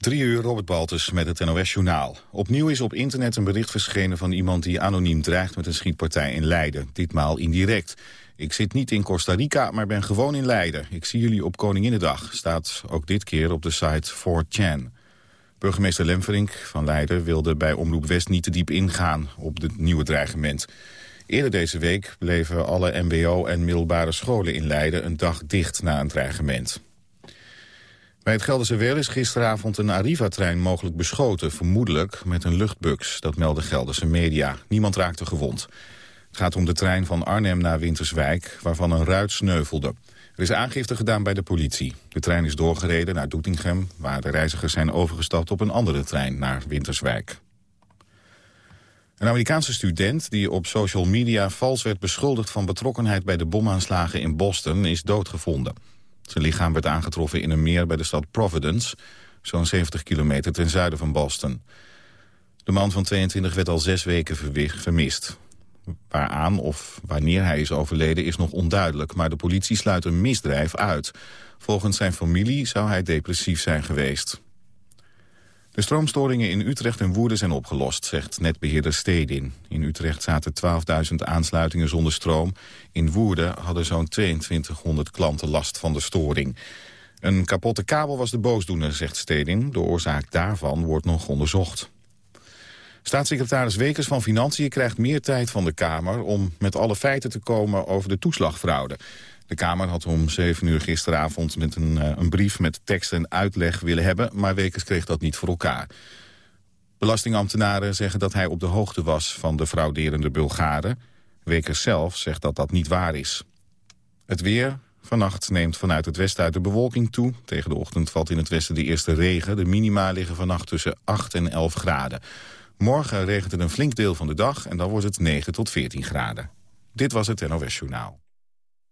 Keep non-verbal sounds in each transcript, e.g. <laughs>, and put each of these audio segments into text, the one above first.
Drie uur Robert Baltus met het NOS-journaal. Opnieuw is op internet een bericht verschenen van iemand die anoniem dreigt met een schietpartij in Leiden. Ditmaal indirect. Ik zit niet in Costa Rica, maar ben gewoon in Leiden. Ik zie jullie op Koninginnedag, staat ook dit keer op de site 4chan. Burgemeester Lemverink van Leiden wilde bij Omroep West niet te diep ingaan op het nieuwe dreigement. Eerder deze week bleven alle mbo- en middelbare scholen in Leiden een dag dicht na een dreigement. Bij het Gelderse Wel is gisteravond een Arriva-trein mogelijk beschoten, vermoedelijk met een luchtbux. Dat melden Gelderse media. Niemand raakte gewond. Het gaat om de trein van Arnhem naar Winterswijk, waarvan een ruit sneuvelde. Er is aangifte gedaan bij de politie. De trein is doorgereden naar Doetinchem, waar de reizigers zijn overgestapt op een andere trein naar Winterswijk. Een Amerikaanse student die op social media vals werd beschuldigd van betrokkenheid bij de bomaanslagen in Boston is doodgevonden. Zijn lichaam werd aangetroffen in een meer bij de stad Providence, zo'n 70 kilometer ten zuiden van Boston. De man van 22 werd al zes weken vermist. Waaraan of wanneer hij is overleden is nog onduidelijk, maar de politie sluit een misdrijf uit. Volgens zijn familie zou hij depressief zijn geweest. De stroomstoringen in Utrecht en Woerden zijn opgelost, zegt netbeheerder Stedin. In Utrecht zaten 12.000 aansluitingen zonder stroom. In Woerden hadden zo'n 2200 klanten last van de storing. Een kapotte kabel was de boosdoener, zegt Stedin. De oorzaak daarvan wordt nog onderzocht. Staatssecretaris Wekers van Financiën krijgt meer tijd van de Kamer... om met alle feiten te komen over de toeslagfraude. De Kamer had om 7 uur gisteravond met een, uh, een brief met tekst en uitleg willen hebben... maar Wekers kreeg dat niet voor elkaar. Belastingambtenaren zeggen dat hij op de hoogte was van de frauderende Bulgaren. Wekers zelf zegt dat dat niet waar is. Het weer. Vannacht neemt vanuit het westen uit de bewolking toe. Tegen de ochtend valt in het westen de eerste regen. De minima liggen vannacht tussen 8 en 11 graden. Morgen regent het een flink deel van de dag en dan wordt het 9 tot 14 graden. Dit was het NOS Journaal.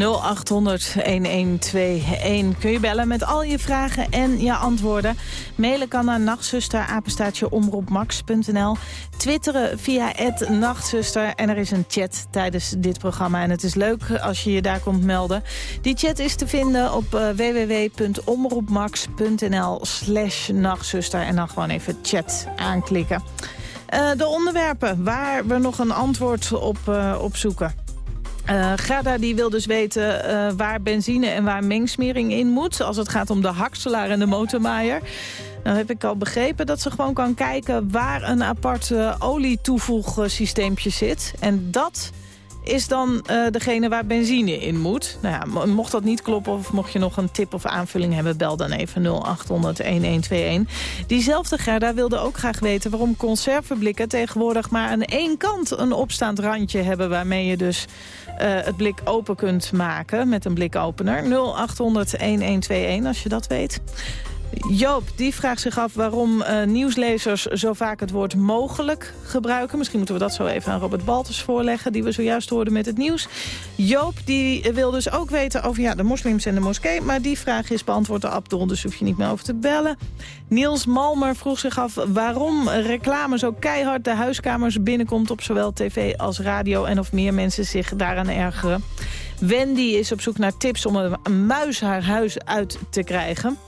0800-1121 kun je bellen met al je vragen en je antwoorden. Mailen kan naar nachtzuster, omroepmax.nl. Twitteren via het nachtzuster. En er is een chat tijdens dit programma. En het is leuk als je je daar komt melden. Die chat is te vinden op uh, www.omroepmax.nl slash nachtzuster. En dan gewoon even chat aanklikken. Uh, de onderwerpen waar we nog een antwoord op, uh, op zoeken. Uh, die wil dus weten uh, waar benzine en waar mengsmering in moet... als het gaat om de hakselaar en de motormaaier. Dan heb ik al begrepen dat ze gewoon kan kijken... waar een apart uh, olietoevoegsysteempje zit. En dat is dan uh, degene waar benzine in moet. Nou ja, mocht dat niet kloppen of mocht je nog een tip of aanvulling hebben... bel dan even 0800-1121. Diezelfde Gerda wilde ook graag weten waarom conserveblikken... tegenwoordig maar aan één kant een opstaand randje hebben... waarmee je dus uh, het blik open kunt maken met een blikopener. 0800-1121 als je dat weet. Joop, die vraagt zich af waarom uh, nieuwslezers zo vaak het woord mogelijk gebruiken. Misschien moeten we dat zo even aan Robert Baltus voorleggen... die we zojuist hoorden met het nieuws. Joop, die wil dus ook weten over ja, de moslims en de moskee... maar die vraag is beantwoord door Abdul, dus hoef je niet meer over te bellen. Niels Malmer vroeg zich af waarom reclame zo keihard de huiskamers binnenkomt... op zowel tv als radio en of meer mensen zich daaraan ergeren. Wendy is op zoek naar tips om een muis haar huis uit te krijgen...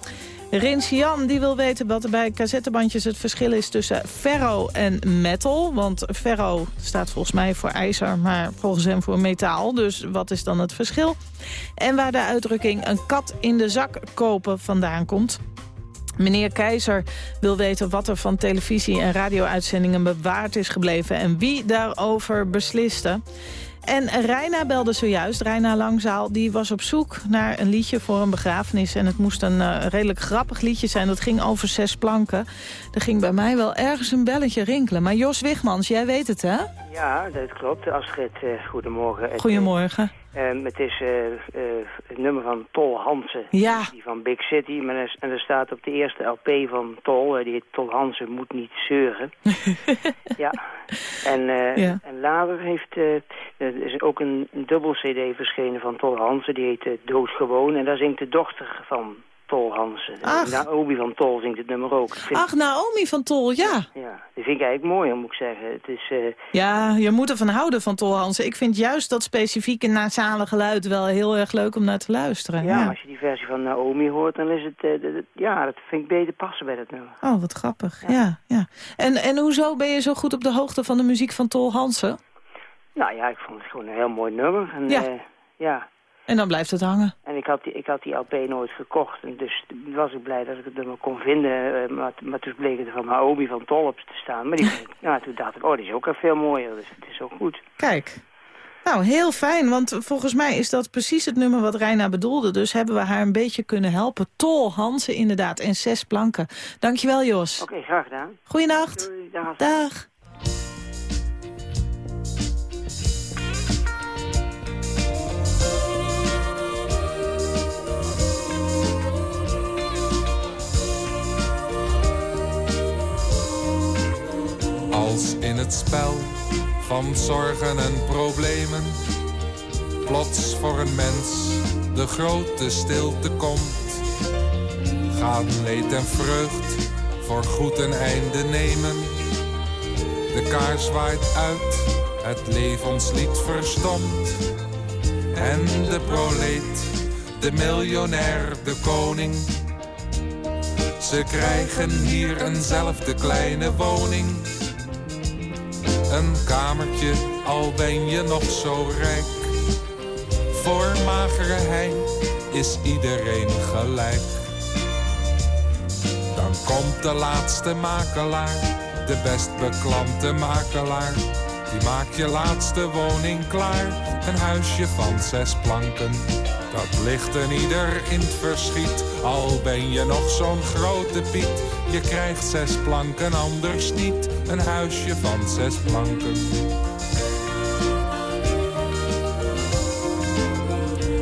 Jan die wil weten wat er bij cassettebandjes het verschil is tussen ferro en metal. Want ferro staat volgens mij voor ijzer, maar volgens hem voor metaal. Dus wat is dan het verschil? En waar de uitdrukking een kat in de zak kopen vandaan komt. Meneer Keizer wil weten wat er van televisie- en radio-uitzendingen bewaard is gebleven... en wie daarover besliste. En Reina belde zojuist, Reina Langzaal, die was op zoek naar een liedje voor een begrafenis. En het moest een uh, redelijk grappig liedje zijn, dat ging over zes planken. Er ging bij mij wel ergens een belletje rinkelen. Maar Jos Wigmans, jij weet het hè? Ja, dat klopt. Astrid, uh, goedemorgen. Goedemorgen. Uh, het is uh, het nummer van Tol Hansen. Ja. Die van Big City. Maar er, en er staat op de eerste LP van Tol, die heet Tol Hansen moet niet zeuren. <laughs> ja. En, ja. en later heeft, er is ook een, een dubbel cd verschenen van Tol Hansen. Die heet Doodgewoon. En daar zingt de dochter van Tol Hansen. Naomi van Tol zingt het nummer ook. Ach, Naomi van Tol, ja. Ja, die vind ik eigenlijk mooi, moet ik zeggen. Het is, uh... Ja, je moet ervan houden van Tol Hansen. Ik vind juist dat specifieke nasale geluid wel heel erg leuk om naar te luisteren. Ja, als je die versie van Naomi hoort, dan is het... Uh, ja, dat vind ik beter passen bij dat nummer. Oh, wat grappig. Ja, ja. En, en hoezo ben je zo goed op de hoogte van de muziek van Tol Hansen? Nou ja, ik vond het gewoon een heel mooi nummer. En, ja. Uh, ja, en dan blijft het hangen. En ik had die, ik had die LP nooit gekocht. En dus was ik blij dat ik het nummer kon vinden. Uh, maar, maar toen bleek het van Naomi van Tollops te staan. Maar die, <laughs> ja, toen dacht ik, oh, die is ook al veel mooier. Dus het is ook goed. Kijk. Nou, heel fijn, want volgens mij is dat precies het nummer wat Reina bedoelde. Dus hebben we haar een beetje kunnen helpen. Tol Hansen inderdaad en zes planken. Dankjewel, Jos. Oké, graag gedaan. Goeienacht. Doei, dag. dag. Het spel van zorgen en problemen plots voor een mens de grote stilte komt. Gaan leed en vreugd voor goed een einde nemen. De kaars waait uit, het levenslied verstomt. En de proleet, de miljonair, de koning. Ze krijgen hier eenzelfde kleine woning een kamertje, al ben je nog zo rijk. Voor magere hein is iedereen gelijk. Dan komt de laatste makelaar, de best beklante makelaar. Die maakt je laatste woning klaar, een huisje van zes planken. Dat ligt een ieder in het verschiet, al ben je nog zo'n grote piet. Je krijgt zes planken, anders niet, een huisje van zes planken.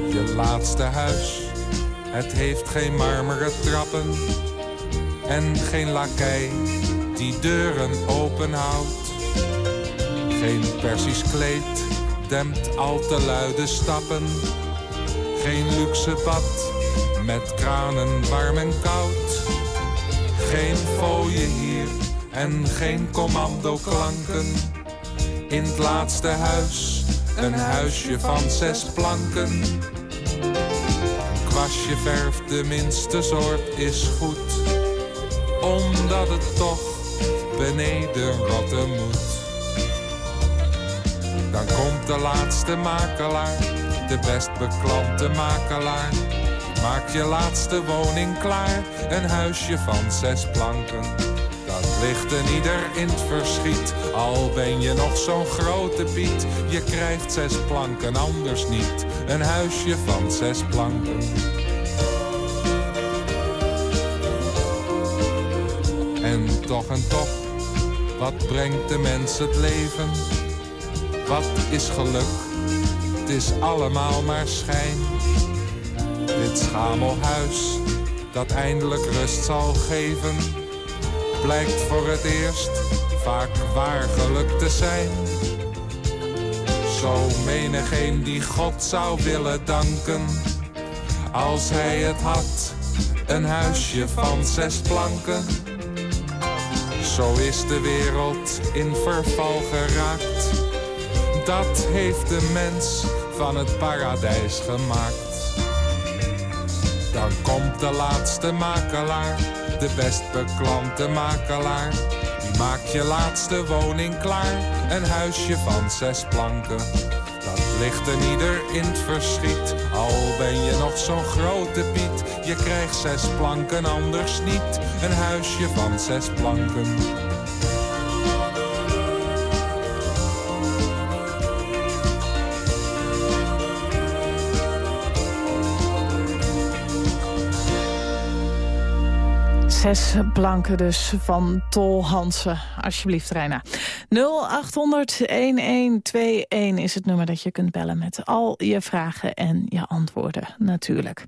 Je laatste huis, het heeft geen marmeren trappen en geen lakij die deuren open houdt. Geen persisch kleed dempt al te luide stappen. Geen luxe bad met kranen warm en koud. Geen fooien hier en geen commando-klanken. In het laatste huis een huisje van zes planken. Kwastje verf, de minste soort, is goed. Omdat het toch beneden rotten moet. Dan komt de laatste makelaar, de best beklante makelaar. Maak je laatste woning klaar, een huisje van zes planken. Dat ligt een ieder in het verschiet, al ben je nog zo'n grote piet. Je krijgt zes planken, anders niet, een huisje van zes planken. En toch en toch, wat brengt de mens het leven? Wat is geluk? Is allemaal maar schijn. Dit schamelhuis dat eindelijk rust zal geven, blijkt voor het eerst vaak waar geluk te zijn. Zo menigeen die God zou willen danken, als hij het had, een huisje van zes planken. Zo is de wereld in verval geraakt dat heeft de mens van het paradijs gemaakt. Dan komt de laatste makelaar, de best beklante makelaar. Die maakt je laatste woning klaar, een huisje van zes planken. Dat ligt een ieder in het verschiet, al ben je nog zo'n grote piet. Je krijgt zes planken, anders niet, een huisje van zes planken. Zes planken dus van Tol Hansen. Alsjeblieft, Reina. is het nummer dat je kunt bellen met al je vragen en je antwoorden natuurlijk.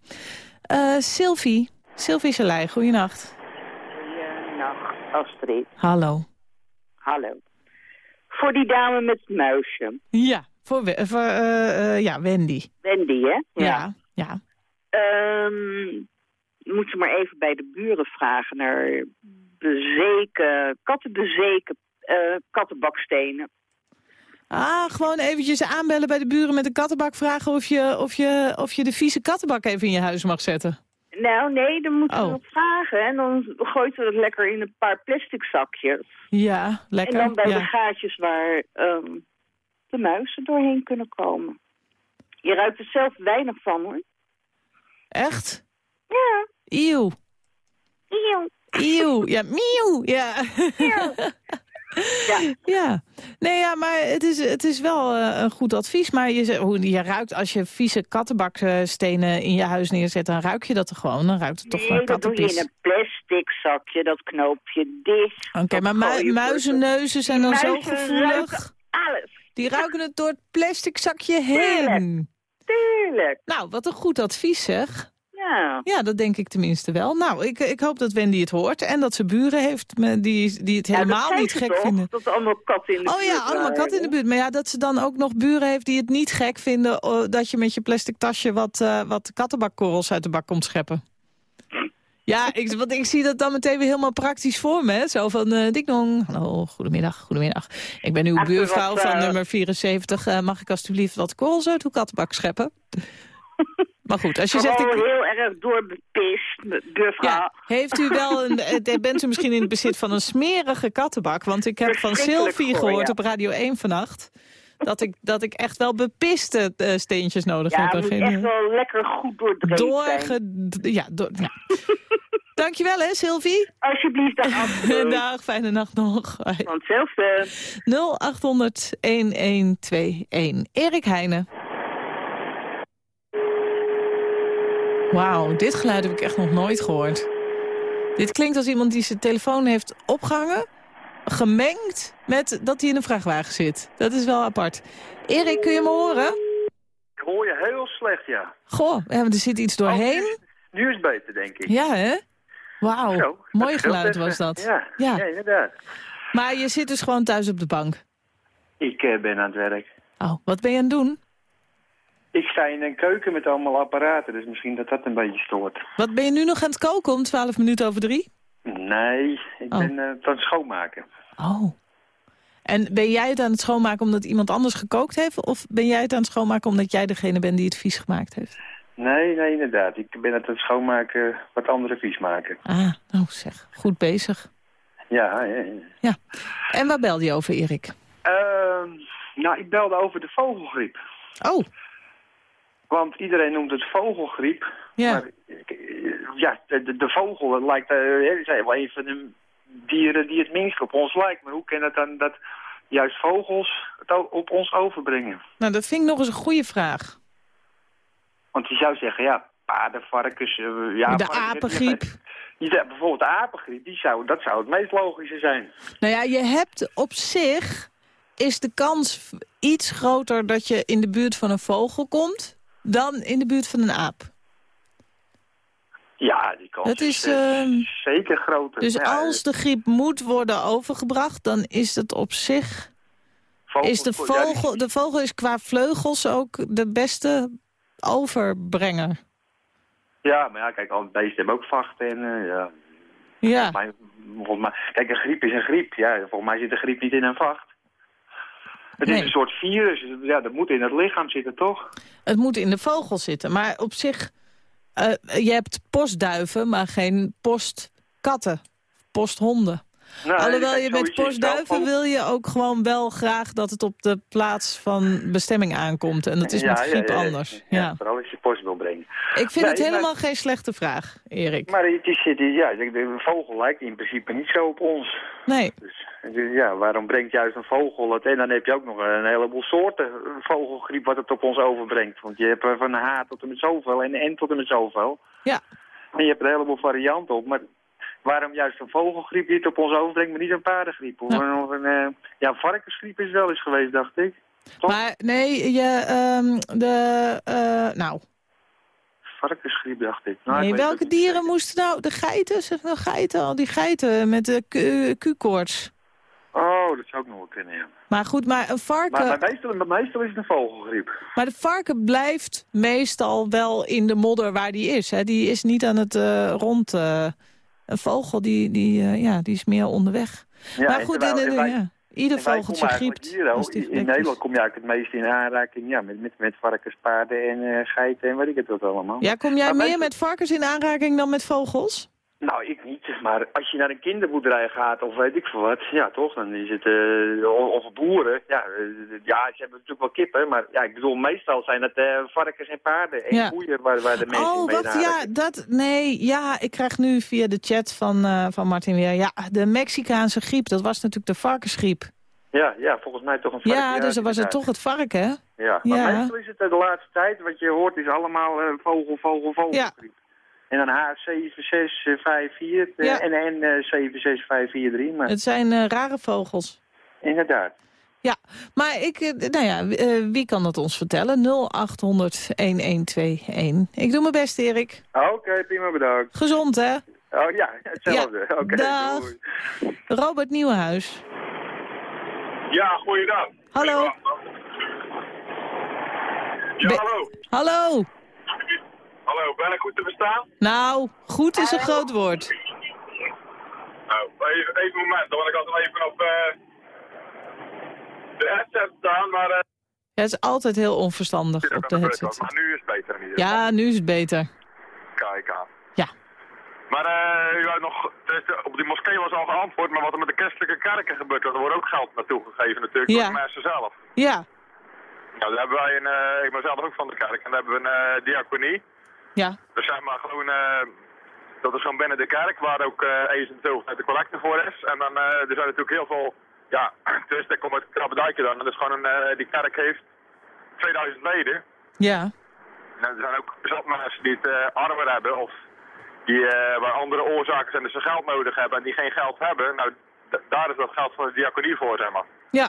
Uh, Sylvie, Sylvie Selij, goeienacht. Goeienacht, Astrid. Hallo. Hallo. Voor die dame met het muisje. Ja, voor, voor uh, ja, Wendy. Wendy, hè? Ja, ja. Um, moet ze maar even bij de buren vragen naar bezeken, kattenbezeken uh, kattenbakstenen. Ah, gewoon eventjes aanbellen bij de buren met een kattenbak vragen of je, of je, of je de vieze kattenbak even in je huis mag zetten. Nou, nee, dan moeten we oh. nog vragen. En dan gooit ze dat lekker in een paar plastic zakjes. Ja, lekker. En dan bij de gaatjes waar um, de muizen doorheen kunnen komen. Je ruikt er zelf weinig van, hoor. Echt? Ja. Eeuw. Eeuw. Eeuw. Ja, miauw. Ja. Ja. <laughs> ja. Nee, ja, maar het is, het is wel uh, een goed advies. Maar je, je ruikt, als je vieze kattenbakstenen in je huis neerzet... dan ruik je dat er gewoon. Dan ruikt het toch nee, dat doe je in een plastic zakje. Dat knoop je dicht. Oké, maar mu muizenneuzen zijn dan zo gevoelig. alles. Die ruiken het door het plastic zakje heen. Tuurlijk. Tuurlijk. Nou, wat een goed advies zeg. Ja. Ja, dat denk ik tenminste wel. Nou, ik, ik hoop dat Wendy het hoort en dat ze buren heeft die, die het helemaal niet gek vinden. Dat allemaal katten in de oh, buurt Oh ja, allemaal katten in de buurt. Maar ja, dat ze dan ook nog buren heeft die het niet gek vinden... Oh, dat je met je plastic tasje wat, uh, wat kattenbakkorrels uit de bak komt scheppen. Ja, ik, want ik zie dat dan meteen weer helemaal praktisch voor me. Hè? Zo van, uh, Ding hallo, goedemiddag, goedemiddag. Ik ben uw buurvrouw van uh, nummer 74. Uh, mag ik alstublieft wat korrels uit uw kattenbak scheppen? <laughs> Maar goed, als je zegt... Ik... heel erg doorbepist. Ja, heeft u wel een... <laughs> Eh, bent u misschien in het bezit van een smerige kattenbak? Want ik heb van Sylvie gehoord op Radio 1 vannacht... Dat ik, dat ik echt wel bepiste uh, steentjes nodig ja, heb. Ja, moet echt wel lekker goed doordreven Doorge... Ja, door, ja. <laughs> Dankjewel hè, Sylvie. Alsjeblieft, dag. dag, fijne nacht nog. Van hetzelfde. 0800-1121. Erik Heijnen. Wauw, dit geluid heb ik echt nog nooit gehoord. Dit klinkt als iemand die zijn telefoon heeft opgehangen... gemengd met dat hij in een vrachtwagen zit. Dat is wel apart. Erik, kun je me horen? Ik hoor je heel slecht, ja. Goh, er zit iets doorheen. Oh, nu, is, het beter, denk ik. Ja, hè? Wauw, mooi geluid was dat. Ja, ja. inderdaad. Maar je zit dus gewoon thuis op de bank? Ik uh, ben aan het werk. Oh, wat ben je aan het doen? Ik sta in een keuken met allemaal apparaten, dus misschien dat dat een beetje stoort. Wat ben je nu nog aan het koken om 12 minuten over drie? Nee, ik oh. ben uh, aan het schoonmaken. Oh. En ben jij het aan het schoonmaken omdat iemand anders gekookt heeft? Of ben jij het aan het schoonmaken omdat jij degene bent die het vies gemaakt heeft? Nee, nee, inderdaad. Ik ben het aan het schoonmaken wat anderen vies maken. Ah, nou zeg. Goed bezig. Ja, ja, ja. ja. En waar belde je over, Erik? Uh, nou, ik belde over de vogelgriep. Oh. Want iedereen noemt het vogelgriep. Ja. Maar ja, de, de vogel lijkt uh, wel een van de dieren die het minst op ons lijkt. Maar hoe kan het dan dat juist vogels het op ons overbrengen? Nou, dat vind ik nog eens een goede vraag. Want je zou zeggen, ja, paarden, varkens... Uh, ja, de apengriep. Ja, bijvoorbeeld de apengriep, die zou, dat zou het meest logische zijn. Nou ja, je hebt op zich... is de kans iets groter dat je in de buurt van een vogel komt dan in de buurt van een aap. Ja, die kans is, uh, zeker groter. Dus als de griep moet worden overgebracht, dan is het op zich... is de, vogel, de vogel is qua vleugels ook de beste overbrenger. Ja, maar ja, kijk, alle beesten hebben ook vachten en uh, ja... Ja. Volgens mij, kijk, een griep is een griep. Ja, volgens mij zit de griep niet in een vacht. Het is een soort virus. Ja, dat moet in het lichaam zitten, toch? Het moet in de vogel zitten. Maar op zich, uh, je hebt postduiven, maar geen postkatten. Posthonden. Nee, Alhoewel je met postduiven wil je ook gewoon wel graag dat het op de plaats van bestemming aankomt. En dat is met griep ja, anders. Ja, vooral als je post wil brengen. Ik vind het helemaal geen slechte vraag, Erik. Maar het is, ja, de vogel lijkt in principe niet zo op ons. Nee. Dus, ja, waarom brengt juist een vogel het? En dan heb je ook nog een heleboel soorten vogelgriep wat het op ons overbrengt. Want je hebt van H tot en met zoveel en N tot en met zoveel. Ja. En je hebt een heleboel varianten op, maar waarom juist een vogelgriep dit op ons overbrengt, maar niet een paardengriep. Of een, uh, ja, varkensgriep is wel eens geweest, dacht ik. Toch? Maar nee, je, um, de, uh, nou... Varkensgriep, dacht ik. Nou, nee, ik welke dieren moesten nou... De geiten, zeg nou geiten, al die geiten met de Q-koorts. Oh, dat zou ook nog wel kunnen, ja. Maar goed, maar een varken... Maar, maar meestal, meestal is het een vogelgriep. Maar de varken blijft meestal wel in de modder waar die is. Hè? Die is niet aan het uh, rond... Uh, een vogel die, die, uh, ja, die is meer onderweg. Ja, maar goed, terwijl, de, de, ja. Ieder vogeltje griept. Hier, in, in Nederland kom je eigenlijk het meest in aanraking ja, met, met, met varkens, paarden en geiten en weet ik het wat allemaal. Ja, kom jij maar meer met varkens in aanraking dan met vogels? Nou, ik niet, maar als je naar een kinderboerderij gaat of weet ik veel wat, ja toch, dan is het, uh, of boeren, ja, uh, ja, ze hebben natuurlijk wel kippen, maar ja, ik bedoel, meestal zijn het uh, varkens en paarden en ja. koeien waar, waar de mensen oh, mee wat, ja, dat, nee, ja, ik krijg nu via de chat van, van Martin weer, ja, de Mexicaanse griep, dat was natuurlijk de varkensgriep. Ja, ja, volgens mij toch een varken. Ja, dus dan was het toch het varken, hè? Ja, maar ja. meestal is het de laatste tijd, wat je hoort is allemaal vogel, vogel, vogelgriep. Ja. En dan H7654 ja. en, en uh, 76543. Maar... Het zijn uh, rare vogels. Inderdaad. Ja, maar ik, nou ja, wie kan dat ons vertellen? 0800-1121. Ik doe mijn best, Erik. Oké, okay, prima bedankt. Gezond, hè? Oh ja, hetzelfde. Ja. Oké, okay, Robert Nieuwenhuis. Ja, goeiedag. Hallo. Ja, hallo. Hallo. Hallo, ben ik goed te verstaan? Nou, goed is een groot woord. Nou, even, even een moment, dan ik altijd even op uh, de headset staan, maar... Uh... Ja, het is altijd heel onverstandig op de headset. Maar nu is het beter. Ja, nu is het beter. Kijk aan. Ja. Maar uh, u nog, op die moskee was al geantwoord, maar wat er met de christelijke kerken gebeurt, er wordt ook geld naartoe gegeven natuurlijk, ja. door de mensen zelf. Ja. Nou, daar hebben wij een, ik ben zelf ook van de kerk, en daar hebben we een diaconie. Ja. Dus zeg maar gewoon, uh, dat is gewoon binnen de kerk, waar ook eens en zoveel tijd de collecte voor is. En dan, uh, er zijn natuurlijk heel veel, ja, <clears throat> dus ik kom uit Krabbedijkje dan. En dat is gewoon een, die kerk heeft 2000 leden. Ja. En er zijn ook zat mensen die het armer hebben of die, waar andere oorzaken zijn dat ze geld nodig hebben en die geen geld hebben. Nou, daar is dat geld van de diaconie voor, zeg maar. Ja.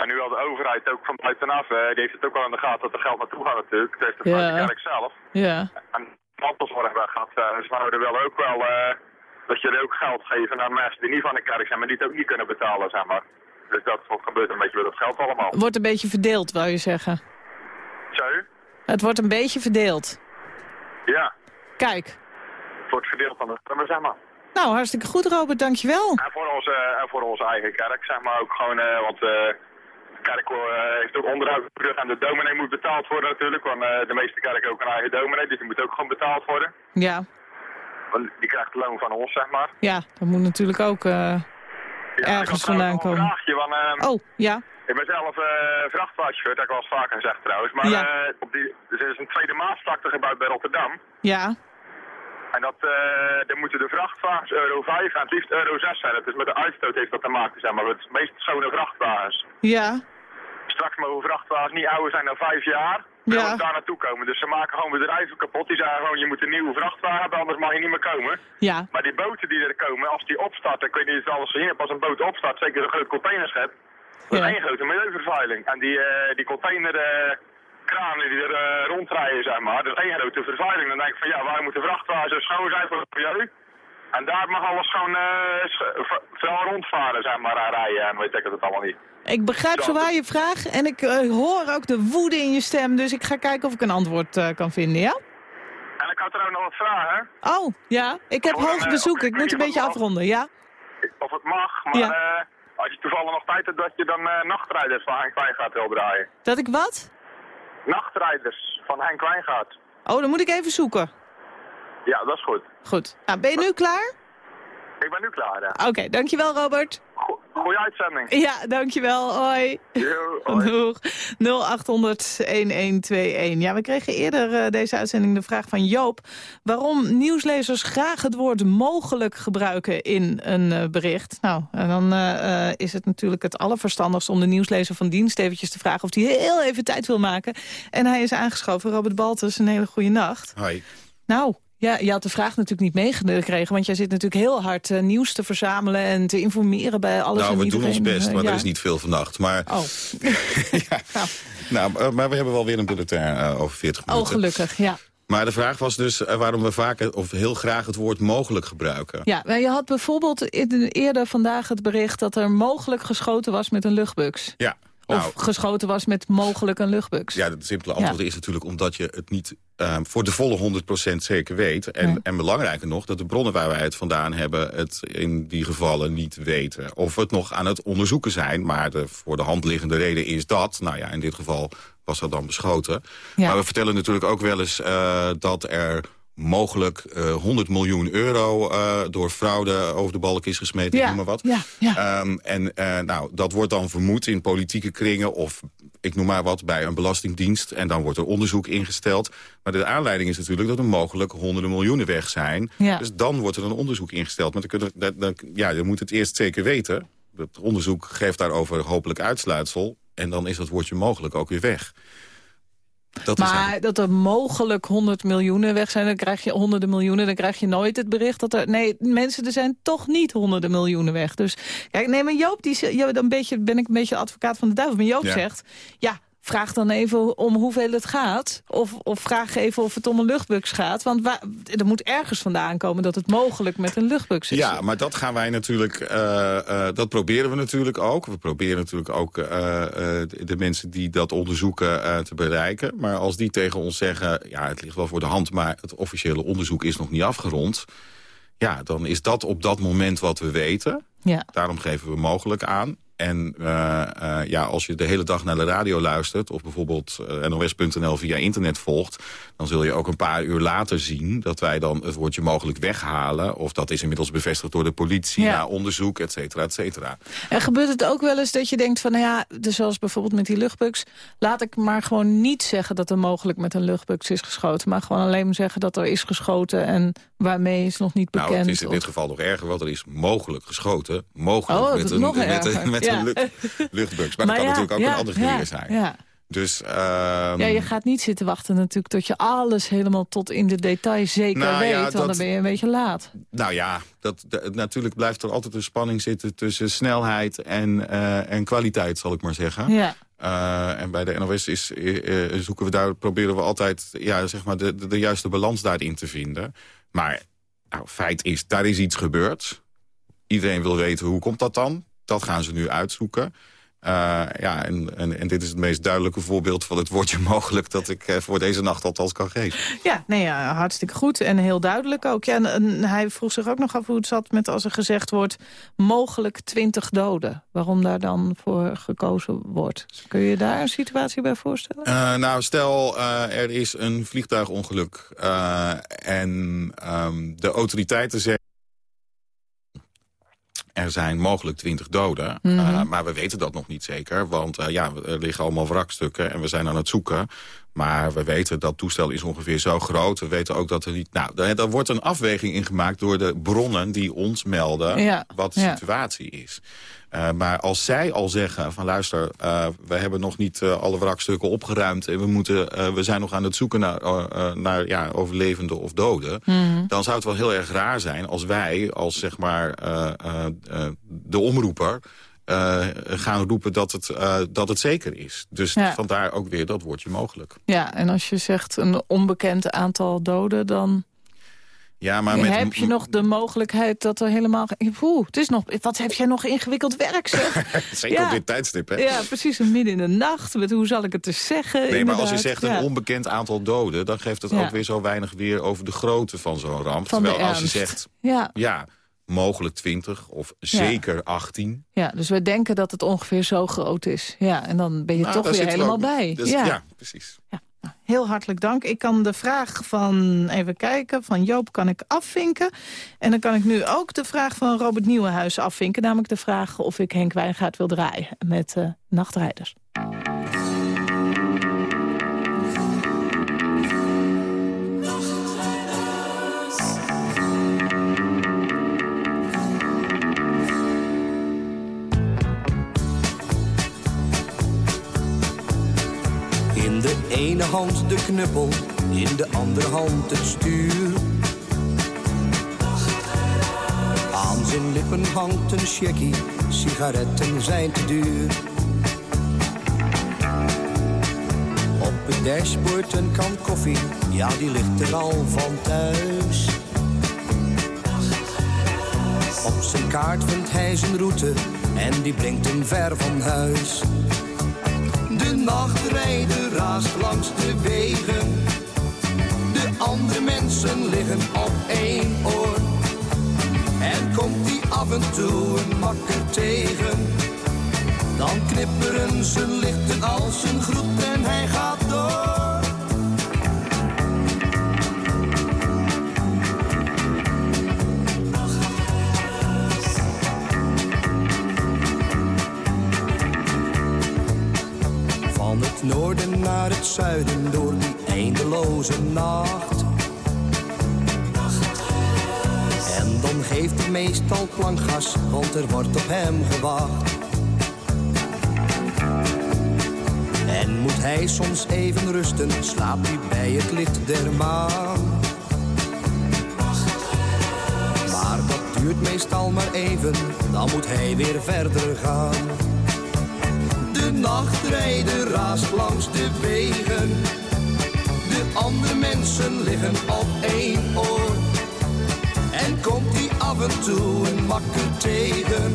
En nu al de overheid ook van buitenaf, die heeft het ook wel in de gaten dat er geld naartoe gaat natuurlijk. Het heeft het ja. kerk zelf. Ja. En mantelzorg gaat, uh, ze wouden wel ook wel uh, dat je er ook geld geven aan mensen die niet van de kerk zijn, maar die het ook niet kunnen betalen, zeg maar. Dus dat gebeurt een beetje met dat geld allemaal. Wordt een beetje verdeeld, wou je zeggen? Zo? Het wordt een beetje verdeeld. Ja. Kijk. Het wordt verdeeld van de zeg maar. Nou, hartstikke goed Robert, dankjewel. En voor onze, en voor onze eigen kerk, zeg maar ook gewoon, uh, want de kerk uh, heeft ook onderhoud en de dominee moet betaald worden natuurlijk, want uh, de meeste kerken ook een eigen dominee, dus die moet ook gewoon betaald worden. Ja. Want die krijgt loon van ons, zeg maar. Ja, dat moet natuurlijk ook ja, ergens vandaan komen. Een vraagje, want, uh, oh, ja. Ik ben zelf uh, vrachtwagenchauffeur, dat heb ik wel eens vaker gezegd trouwens. Maar ja. uh, op die, er is een tweede maasvlakte gebouwd bij Rotterdam. Ja. En dat, uh, dan moeten de vrachtwagens euro 5 en het liefst euro 6 zijn. Het is met de uitstoot heeft dat te maken, zeg maar. Het is meest schone vrachtwagens. Ja. Straks mogen vrachtwagens niet ouder zijn dan 5 jaar. Ja. Daar naartoe komen. Dus ze maken gewoon bedrijven kapot. Die zeggen gewoon, je moet een nieuwe vrachtwagen hebben, anders mag je niet meer komen. Ja. Maar die boten die er komen, als die opstarten, ik weet niet of je het alles gezien hebt, als een boot opstart, zeker een groot containerschip, dat is Ja. één grote milieuvervuiling. En die, uh, die container... Uh, kranen die er uh, rondrijden, zeg maar. Dat is één grote vervuiling. Dan denk ik van ja, waarom moeten vrachtwagens schoon zijn voor milieu? En daar mag alles gewoon uh, vooral rondvaren, zeg maar, aan rijden. En weet ik het allemaal niet. Ik begrijp zo waar je vraag en ik uh, hoor ook de woede in je stem. Dus ik ga kijken of ik een antwoord uh, kan vinden, ja? En ik had er ook nog wat vragen. Oh, ja. Ik heb hoog bezoek. Ik moet een beetje afronden, ja? Of het mag, maar Ja. als je toevallig nog tijd hebt dat je dan nachtrijders van Henk Wijngaard wil draaien. Dat ik wat? Nachtrijders van Henk Wijngaard. Oh, dan moet ik even zoeken. Ja, dat is goed. Goed. Nou, ben je nu klaar? Ik ben nu klaar, ja. Oké, dankjewel Robert. Go goeie uitzending. Ja, dankjewel. Hoi. Yo, hoi. <laughs> Doeg. 0800-1121. Ja, we kregen eerder uh, deze uitzending de vraag van Joop... waarom nieuwslezers graag het woord mogelijk gebruiken in een uh, bericht. Nou, en dan uh, is het natuurlijk het allerverstandigst om de nieuwslezer van dienst eventjes te vragen... of hij heel even tijd wil maken. En hij is aangeschoven, Robert Baltus. Een hele goede nacht. Hoi. Nou, Ja, je had de vraag natuurlijk niet meegekregen... want jij zit natuurlijk heel hard uh, nieuws te verzamelen... en te informeren bij alles nou, we iedereen. doen ons best, Uh, maar ja. er is niet veel vannacht. Maar, Oh. <laughs> ja. nou, uh, maar we hebben wel weer een bulletin uh, over 40 minuten. oh, gelukkig, ja. Maar de vraag was dus waarom we vaak of heel graag het woord mogelijk gebruiken. Ja, maar je had bijvoorbeeld eerder vandaag het bericht... dat er mogelijk geschoten was met een luchtbux. Ja. Of nou, geschoten was met mogelijk een luchtbux. Ja, het simpele antwoord ja. is natuurlijk omdat je het niet uh, voor de volle 100% zeker weet. En, en belangrijker nog, dat de bronnen waar wij het vandaan hebben... het in die gevallen niet weten. Of het nog aan het onderzoeken zijn. Maar de voor de hand liggende reden is dat. Nou ja, in dit geval was dat dan beschoten. Ja. Maar we vertellen natuurlijk ook wel eens uh, dat er mogelijk uh, 100 miljoen euro uh, door fraude over de balk is gesmeten, ja, noem maar wat. Ja, ja. Um, en uh, nou, dat wordt dan vermoed in politieke kringen of ik noem maar wat, bij een belastingdienst. En dan wordt er onderzoek ingesteld. Maar de aanleiding is natuurlijk dat er mogelijk honderden miljoenen weg zijn. Dus dan wordt er een onderzoek ingesteld. Maar dan, dan, dan, ja, je moet het eerst zeker weten. Het onderzoek geeft daarover hopelijk uitsluitsel. En dan is dat woordje mogelijk ook weer weg. Dat maar dat er mogelijk 100 miljoenen weg zijn, dan krijg je honderden miljoenen. Dan krijg je nooit het bericht dat er... Nee, mensen, er zijn toch niet honderden miljoenen weg. Dus kijk, nee, maar Joop, die, ja, dan een beetje, ben ik een beetje advocaat van de duivel. Maar Joop ja. zegt, ja, vraag dan even om hoeveel het gaat. Of, of vraag even of het om een luchtbux gaat. Want waar, er moet ergens vandaan komen dat het mogelijk met een luchtbux is. Ja, maar dat gaan wij natuurlijk, uh, uh, dat proberen we natuurlijk ook. We proberen natuurlijk ook uh, de mensen die dat onderzoeken te bereiken. Maar als die tegen ons zeggen, ja, het ligt wel voor de hand... maar het officiële onderzoek is nog niet afgerond... ja, dan is dat op dat moment wat we weten. Ja. Daarom geven we mogelijk aan. En uh, uh, ja, als je de hele dag naar de radio luistert... of bijvoorbeeld uh, nos.nl via internet volgt... dan zul je ook een paar uur later zien... dat wij dan het woordje mogelijk weghalen. Of dat is inmiddels bevestigd door de politie... Ja. na onderzoek, et cetera, et cetera. En gebeurt het ook wel eens dat je denkt van... nou ja, dus zoals bijvoorbeeld met die luchtbugs... laat ik maar gewoon niet zeggen dat er mogelijk met een luchtbugs is geschoten... maar gewoon alleen maar zeggen dat er is geschoten... en waarmee is nog niet bekend. Nou, het is in of... dit geval nog erger, want er is mogelijk geschoten. Mogelijk oh, met, een, nog met, een, met ja. een. Maar, maar dat kan natuurlijk ook een ander ja, zijn. Ja. Dus, um... ja, je gaat niet zitten wachten natuurlijk tot je alles helemaal tot in de details zeker nou, weet. Ja, want dat... dan ben je een beetje laat. Nou ja, dat, dat, natuurlijk blijft er altijd een spanning zitten tussen snelheid en, uh, en kwaliteit, zal ik maar zeggen. Ja. Uh, en bij de NOS is, uh, zoeken we daar, proberen we altijd ja, zeg maar de, de, de juiste balans daarin te vinden. Maar nou, feit is, daar is iets gebeurd. Iedereen wil weten, hoe komt dat dan? Dat gaan ze nu uitzoeken. Uh, ja, en, en, en, dit is het meest duidelijke voorbeeld van het woordje <laughs> mogelijk... dat ik uh, voor deze nacht althans kan geven. Ja, nee, ja, hartstikke goed en heel duidelijk ook. Ja, en, en, hij vroeg zich ook nog af hoe het zat met als er gezegd wordt... mogelijk 20 doden. Waarom daar dan voor gekozen wordt. Kun je daar een situatie bij voorstellen? Uh, nou, stel er is een vliegtuigongeluk... en um, de autoriteiten zeggen... Er zijn mogelijk 20 doden, mm -hmm. uh, maar we weten dat nog niet zeker. Want uh, ja, er liggen allemaal wrakstukken en we zijn aan het zoeken. Maar we weten dat toestel is ongeveer zo groot. We weten ook dat er niet... Nou, daar, daar wordt een afweging in gemaakt door de bronnen die ons melden... Ja. wat de ja. situatie is. Uh, maar als zij al zeggen van luister, uh, we hebben nog niet uh, alle wrakstukken opgeruimd... en we, moeten, we zijn nog aan het zoeken naar, naar ja, overlevenden of doden... Mm -hmm. dan zou het wel heel erg raar zijn als wij, als zeg maar de omroeper... Uh, gaan roepen dat het, uh, dat het zeker is. Dus ja. vandaar ook weer dat woordje mogelijk. Ja, en als je zegt een onbekend aantal doden, dan... Ja, maar met... Heb je nog de mogelijkheid dat er helemaal... Oeh, het is nog... Wat heb jij nog ingewikkeld werk, zeg? <laughs> Zeker ja. op dit tijdstip, hè? Ja, precies. Midden in de nacht. Met hoe zal ik het dus zeggen? Nee, inderdaad. maar als je zegt ja. een onbekend aantal doden... dan geeft het ja. ook weer zo weinig weer over de grootte van zo'n ramp. Van Terwijl als je zegt... Ja. ja mogelijk 20 of zeker ja. 18. Ja, dus we denken dat het ongeveer zo groot is. Ja, en dan ben je nou, toch weer helemaal bij. Dus, ja. ja. precies. Ja. Heel hartelijk dank. Ik kan de vraag van, even kijken, van Joop kan ik afvinken. En dan kan ik nu ook de vraag van Robert Nieuwenhuis afvinken. Namelijk de vraag of ik Henk Wijngaard wil draaien met uh, Nachtrijders. ene hand de knuppel, in de andere hand het stuur. Aan zijn lippen hangt een checkie, sigaretten zijn te duur. Op het dashboard een kan koffie, ja die ligt er al van thuis. Op zijn kaart vindt hij zijn route en die brengt hem ver van huis. De nachtrijder raast langs de wegen. De andere mensen liggen op één oor. En komt die af en toe een makker tegen. Dan knipperen zijn lichten als een groet en hij gaat het zuiden door die eindeloze nacht. En dan geeft hij meestal klankgas, want er wordt op hem gewacht. En moet hij soms even rusten, slaapt hij bij het licht der maan. Maar dat duurt meestal maar even, dan moet hij weer verder gaan. De nachtrijder raast langs de wegen. De andere mensen liggen op één oor. En komt hij af en toe een makker tegen.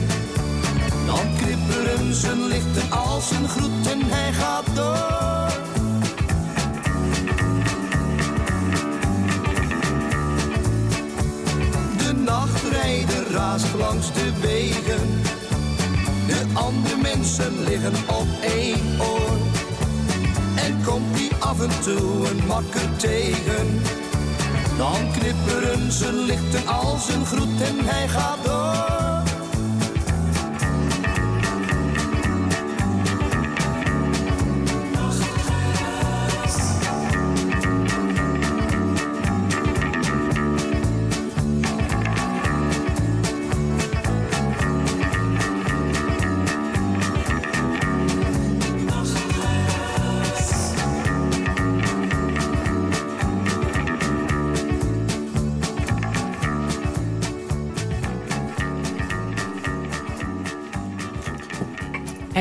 Dan knipperen zijn lichten als een groet en hij gaat door. De nachtrijder raast langs de wegen. Andere mensen liggen op één oor. En komt die af en toe een makker tegen. Dan knipperen zijn lichten als een groet en hij gaat door.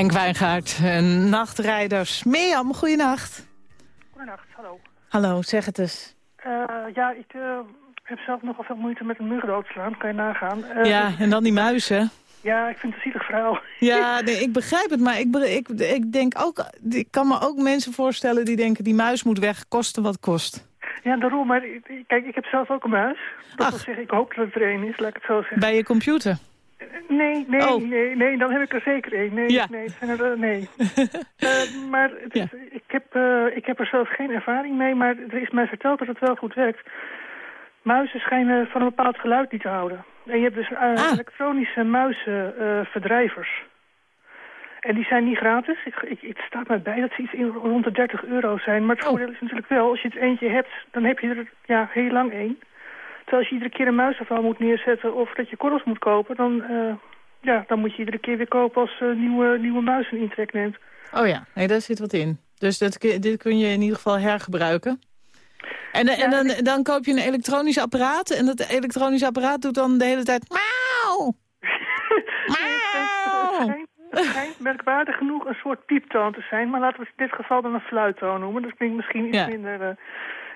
Henk Wijngaard, en nachtrijders. Mirjam, goeienacht. Goedenacht, hallo. Hallo, zeg het eens. Uh, ja, ik uh, heb zelf nogal veel moeite met een mug doodslaan, kan je nagaan. Uh, ja, en dan die muizen. Ja, ik vind het een zielig verhaal. <laughs> Ja, nee, ik begrijp het, maar ik, ik, ik denk ook... Ik kan me ook mensen voorstellen die denken... die muis moet weg, kosten wat kost. Ja, daarom. Maar kijk, ik heb zelf ook een muis. Dat wil zeggen, ik hoop dat het er een is, laat ik het zo zeggen. Bij je computer? Nee, nee, oh. nee, nee, dan heb ik er zeker één. Nee, ja. nee, zijn er, nee. uh, <laughs> maar het is, ja. ik, heb, uh, ik heb er zelf geen ervaring mee, maar er is mij verteld dat het wel goed werkt. Muizen schijnen van een bepaald geluid niet te houden. En je hebt dus uh, ah. elektronische muizenverdrijvers. en die zijn niet gratis. Ik, ik, het staat mij bij dat ze iets in, rond de 30 euro zijn. Maar het voordeel is natuurlijk wel, als je het eentje hebt, dan heb je er ja, heel lang één. Terwijl als je iedere keer een muisafval moet neerzetten of dat je korrels moet kopen... dan, uh, ja, dan moet je iedere keer weer kopen als uh, nieuwe, nieuwe muis een intrek neemt. Oh ja, nee, daar zit wat in. Dus dat, dit kun je in ieder geval hergebruiken. En, ja, en dan, dan koop je een elektronisch apparaat en dat elektronische apparaat doet dan de hele tijd... Mauw! Mauw! Het schijnt merkwaardig genoeg een soort pieptoon te zijn, maar laten we het in dit geval dan een fluittoon noemen. Dat klinkt misschien iets ja. minder... Uh,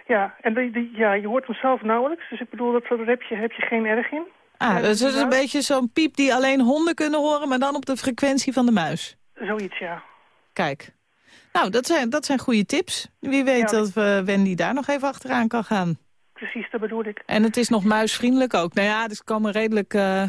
ja, en die, die, ja, je hoort hem zelf nauwelijks. Dus ik bedoel, dat, daar heb je, heb je geen erg in. Ah, dus het is een beetje zo'n piep die alleen honden kunnen horen... maar dan op de frequentie van de muis. Zoiets, ja. Kijk. Nou, dat zijn, dat zijn goede tips. Wie weet ja. dat we Wendy daar nog even achteraan kan gaan. Precies, dat bedoel ik. En het is nog muisvriendelijk ook. Nou ja, dus komen redelijk... Uh,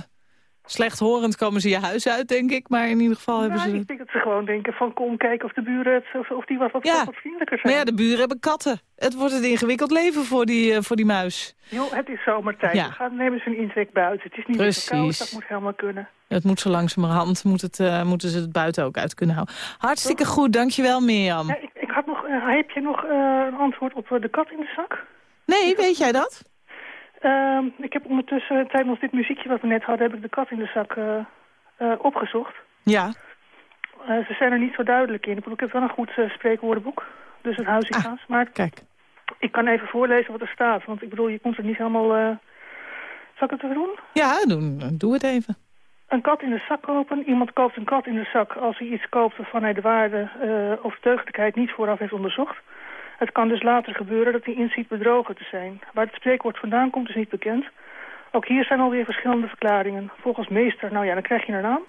Slechthorend komen ze je huis uit, denk ik. Maar in ieder geval nou, hebben ze... ik denk dat ze gewoon denken van kom kijken of de buren het, of, die wat, wat, ja. wat vriendelijker zijn. Maar ja, de buren hebben katten. Het wordt een ingewikkeld leven voor die, uh, voor die muis. Jo, het is zomertijd. Ja. Gaan nemen ze een intrek buiten. Het is niet Precies. zo koud, dat moet helemaal kunnen. Het moet zo langzamerhand, moet het, uh, moeten ze het buiten ook uit kunnen houden. Hartstikke Toch? goed, dankjewel Mirjam. Ja, ik, ik had nog, uh, heb je nog een antwoord op de kat in de zak? Nee, weet jij dat? Uh, ik heb ondertussen, tijdens dit muziekje wat we net hadden, heb ik de kat in de zak uh, uh, opgezocht. Ja. Uh, ze zijn er niet zo duidelijk in. Ik, heb wel een goed spreekwoordenboek, dus het huis in ah, Maar kijk. ik kan even voorlezen wat er staat, want ik bedoel, je komt er niet helemaal Zal ik het even doen? Ja, doen, doe het even. Een kat in de zak kopen. Iemand koopt een kat in de zak als hij iets koopt waarvan hij de waarde of deugdelijkheid niet vooraf heeft onderzocht. Het kan dus later gebeuren dat hij inziet bedrogen te zijn. Waar het spreekwoord vandaan komt is niet bekend. Ook hier zijn alweer verschillende verklaringen. Volgens meester, nou ja, dan krijg je een naam.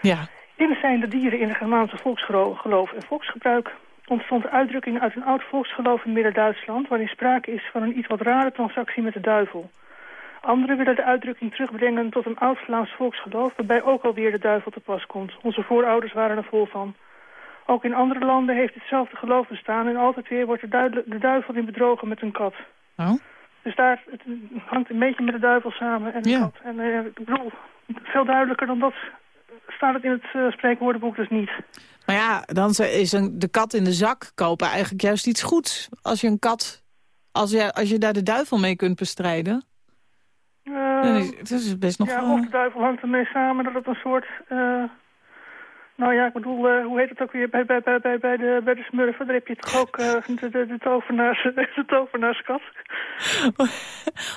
Ja. In zijn de dieren in het Germaanse volksgeloof en volksgebruik ontstond de uitdrukking uit een oud volksgeloof in Midden-Duitsland... waarin sprake is van een iets wat rare transactie met de duivel. Anderen willen de uitdrukking terugbrengen tot een oud Vlaams volksgeloof... waarbij ook alweer de duivel te pas komt. Onze voorouders waren er vol van. Ook in andere landen heeft hetzelfde geloof bestaan... en altijd weer wordt de, de duivel in bedrogen met een kat. Oh. Dus daar het hangt een beetje met de duivel samen en de kat. En uh, ik bedoel, veel duidelijker dan dat staat het in het uh, spreekwoordenboek dus niet. Maar ja, dan is een, de kat in de zak kopen eigenlijk juist iets goeds. Als je een kat, als je, als je daar de duivel mee kunt bestrijden. Uh, dan is, het is best nog... Ja, of de duivel hangt ermee samen dat het een soort... Uh, nou ja, ik bedoel, uh, hoe heet het ook weer bij, bij, bij, bij, bij, de, bij de smurfen? Daar heb je toch ook uh, de, de, de, tovenaars, <laughs> de tovenaarskat?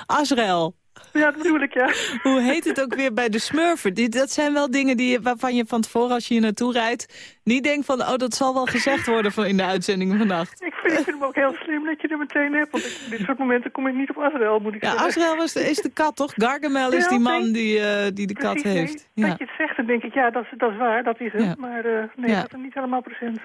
Azrael. <laughs> Ja, dat bedoel ik, ja. Hoe heet het ook weer bij de smurfen? Die, dat zijn wel dingen die, waarvan je van tevoren, als je hier naartoe rijdt... niet denkt van, oh, dat zal wel gezegd worden van in de uitzending vannacht. Ik vind, ik vind hem ook heel slim dat je er meteen hebt. Want op dit soort momenten kom ik niet op Azrael, moet ik ja, zeggen. Azrael is de, is de kat, toch? Gargamel is die man die, uh, die de kat heeft. Nee, ja. Dat je het zegt, dan denk ik, ja, dat, dat is waar, dat is het. Ja. Maar uh, nee, dat is niet helemaal procent.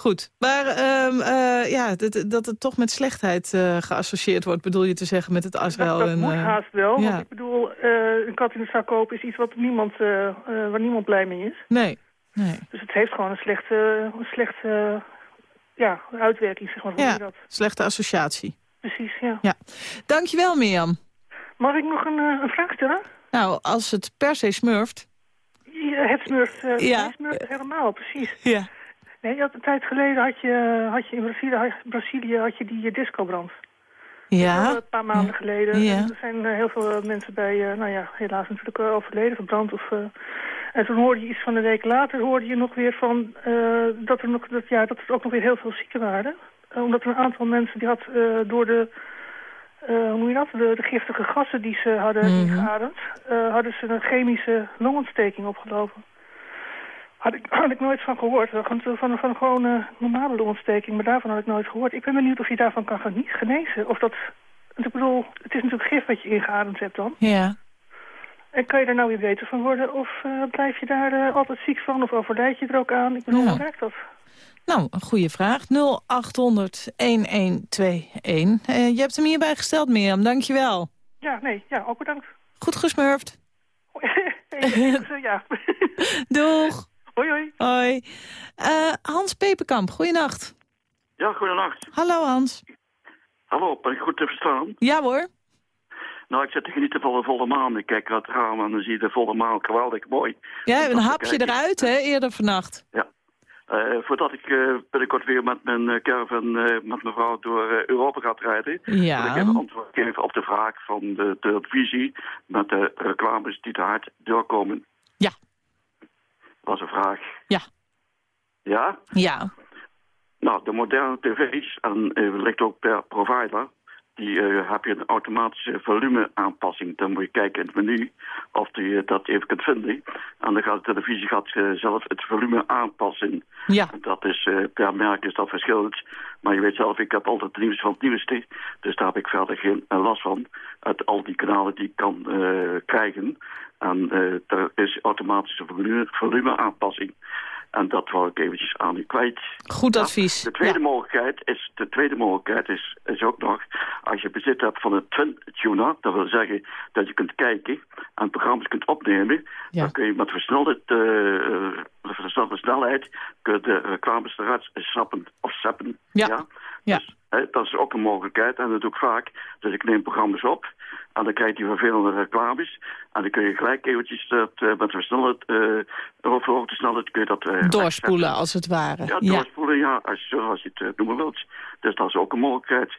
Goed, maar um, uh, ja, dat, dat het toch met slechtheid uh, geassocieerd wordt, bedoel je te zeggen met het Azrael? Dat, dat en, moet uh, haast wel, ja. want ik bedoel, een kat in de zak kopen is iets wat niemand, waar niemand blij mee is. Nee, nee. Dus het heeft gewoon een slechte, een slechte ja, uitwerking, zeg maar. Ja, dat? slechte associatie. Precies, ja. ja. Dankjewel, Mirjam. Mag ik nog een, een vraag stellen? Nou, als het per se smurft. Ja, het smurft, ja. het smurft helemaal, precies. Ja. Nee, had, een tijd geleden had je, had je in Brazilië, Brazilië had je die discobrand. Ja. Een paar maanden geleden. Ja. Er zijn uh, heel veel mensen bij, nou ja, helaas natuurlijk overleden, verbrand. Of, en toen hoorde je iets van een week later, hoorde je nog weer van, dat, er nog, dat, ja, dat er ook nog weer heel veel zieken waren. omdat er een aantal mensen die had door de, hoe noem je dat, de, de, giftige gassen die ze hadden mm -hmm. ingeademd, hadden ze een chemische longontsteking opgelopen. Had ik, had ik nooit van gehoord. Van, van, van gewoon uh, normale longontsteking, maar daarvan had ik nooit gehoord. Ik ben benieuwd of je daarvan kan genezen. Of dat, ik bedoel, het is natuurlijk gif wat je ingeademd hebt dan. Ja. En kan je daar nou weer beter van worden? Of uh, blijf je daar uh, altijd ziek van? Of overlijd je er ook aan? Ik bedoel, hoe werkt dat? Nou, een goede vraag. 0800 1121. Uh, je hebt hem hierbij gesteld, Mirjam. Dankjewel. Ja, nee, ja, ook bedankt. Goed gesmurfd. <laughs> <laughs> <laughs> ja. Doeg. Hoi, hoi. Hoi. Uh, Hans Peperkamp, goeienacht. Ja, goedenacht. Hallo Hans. Hallo, ben ik goed te verstaan? Ja hoor. Nou, ik zit te genieten van de volle maan. Ik kijk uit het raam en dan zie je de volle maan geweldig mooi. Ja, En een hapje eruit, hè, eerder vannacht. Ja. Uh, voordat ik uh, binnenkort weer met mijn uh, caravan met mijn vrouw door Europa ga rijden... Ja. wil ik even antwoord geven op de vraag van de televisie... met de reclames die te hard doorkomen. Ja. Was een vraag. Ja. Ja? Ja. Nou, de moderne tv's, en uh, ligt ook per provider... die uh, heb je een automatische volumeaanpassing. Dan moet je kijken in het menu of je dat even kunt vinden. En dan gaat de televisie gaat, uh, zelf het volume aanpassen. Ja. Dat is, uh, per merk is dat verschillend. Maar je weet zelf, ik heb altijd het nieuws van het nieuwste. Dus daar heb ik verder geen last van. Uit al die kanalen die ik kan krijgen. En er is automatische volume, volumeaanpassing. En dat wou ik eventjes aan u kwijt. Goed advies. Ja, de, tweede ja. mogelijkheid is, de tweede mogelijkheid is, is ook nog... als je bezit hebt van een twin-tuner... dat wil zeggen dat je kunt kijken en programma's kunt opnemen... Ja. dan kun je met versnelde, uh, versnelde snelheid... kun je de reclames eruit snappen of zappen. Ja. ja? ja. Dus, hè, dat is ook een mogelijkheid en dat doe ik vaak. Dus ik neem programma's op... En dan krijg je vervelende reclames. En dan kun je gelijk eventjes dat, uh, met versnelheid, uh, overhoogte snelheid kun je dat... Uh, doorspoelen als het ware. Ja, doorspoelen, ja, ja als, zoals je het noemen wilt. Dus dat is ook een mogelijkheid.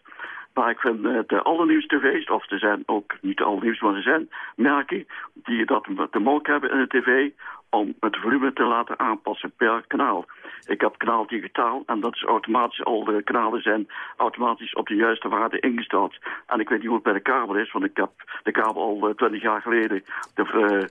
Maar ik vind de allernieuwste tv's, of er zijn ook niet de allernieuwste, maar er zijn merken die dat de mogelijkheid hebben in de tv om het volume te laten aanpassen per kanaal. Ik heb kanaal digitaal en dat is automatisch, al de kanalen zijn automatisch op de juiste waarde ingesteld. En ik weet niet hoe het bij de kabel is, want ik heb de kabel al twintig jaar geleden de, uh,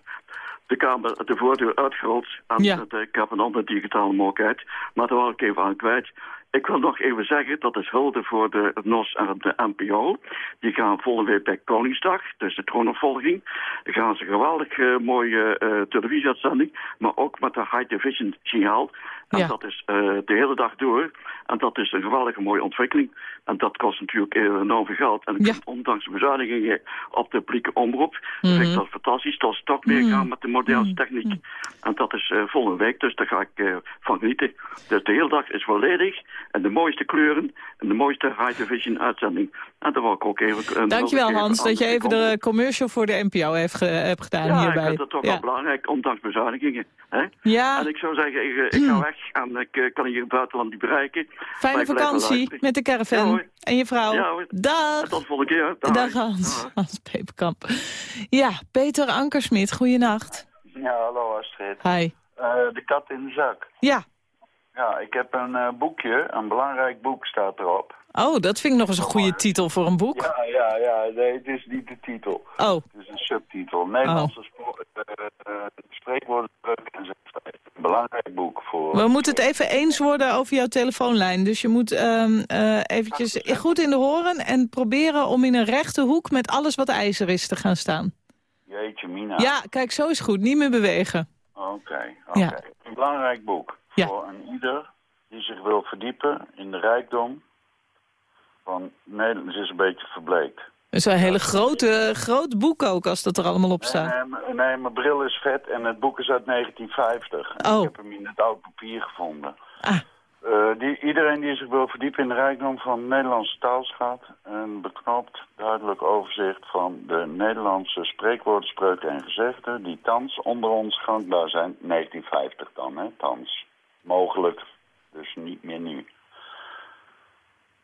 de, kamer, de voordeur uitgerold. En ja. ik heb een andere digitale mogelijkheid. Maar daar was ik even aan kwijt. Ik wil nog even zeggen, dat is hulde voor de NOS en de NPO. Die gaan volgende week bij Koningsdag, dus de troonopvolging. Gaan ze geweldig uh, mooie uh, televisieuitzending, maar ook met de high division signaal. En dat is uh, de hele dag door. En dat is een geweldige mooie ontwikkeling. En dat kost natuurlijk enorm veel geld. En ja. ondanks de bezuinigingen op de publieke omroep, mm vind ik dat fantastisch. Dat ze toch meer gaan met de moderne mhm. techniek. En dat is uh, volgende week, dus daar ga ik uh, van genieten. Dus de hele dag is volledig. En de mooiste kleuren en de mooiste high division uitzending. En daar wil ik ook even... Dankjewel Hans, dat je even de commercial voor de NPO heeft ge hebt gedaan ja, hierbij. Ja, ik vind dat toch wel belangrijk, ondanks bezuinigingen. Hè? Ja. En ik zou zeggen, ik, ik ga weg en ik uh, kan hier in het buitenland niet bereiken. Fijne vakantie met de caravan en je vrouw. Ja, Dag. Tot volgende keer. Dag, Dag Hans. Hans Peperkamp. Ja, Peter Ankersmit, goeienacht. Ja, hallo Astrid. Hi. Uh, de kat in de zak. Ja. Ja, ik heb een uh, boekje, een belangrijk boek staat erop. Oh, dat vind ik nog eens een goede titel voor een boek. Ja, ja, ja. Nee, het is niet de titel. Oh. Het is een subtitel. Nederlandse oh. uh, spreekwoorden, en. Een belangrijk boek voor... We moeten het even eens worden over jouw telefoonlijn. Dus je moet um, uh, eventjes goed in de horen en proberen om in een rechte hoek met alles wat ijzer is te gaan staan. Jeetje, Mina. Ja, kijk, zo is goed. Niet meer bewegen. Oké, okay, oké. Okay. Ja. Een belangrijk boek ja. voor een ieder die zich wil verdiepen in de rijkdom van Nederland. is een beetje verbleekt. Het is een hele grote, groot boek ook, als dat er allemaal op staat. Nee, nee, mijn bril is vet en het boek is uit 1950. Oh. Ik heb hem in het oud papier gevonden. Ah. Uh, die, iedereen die zich wil verdiepen in de rijkdom van Nederlandse taalschat... een beknopt, duidelijk overzicht van de Nederlandse spreekwoorden, spreuken en gezegden... die thans onder ons gangbaar zijn. 1950 dan, hè, thans. Mogelijk, dus niet meer nu.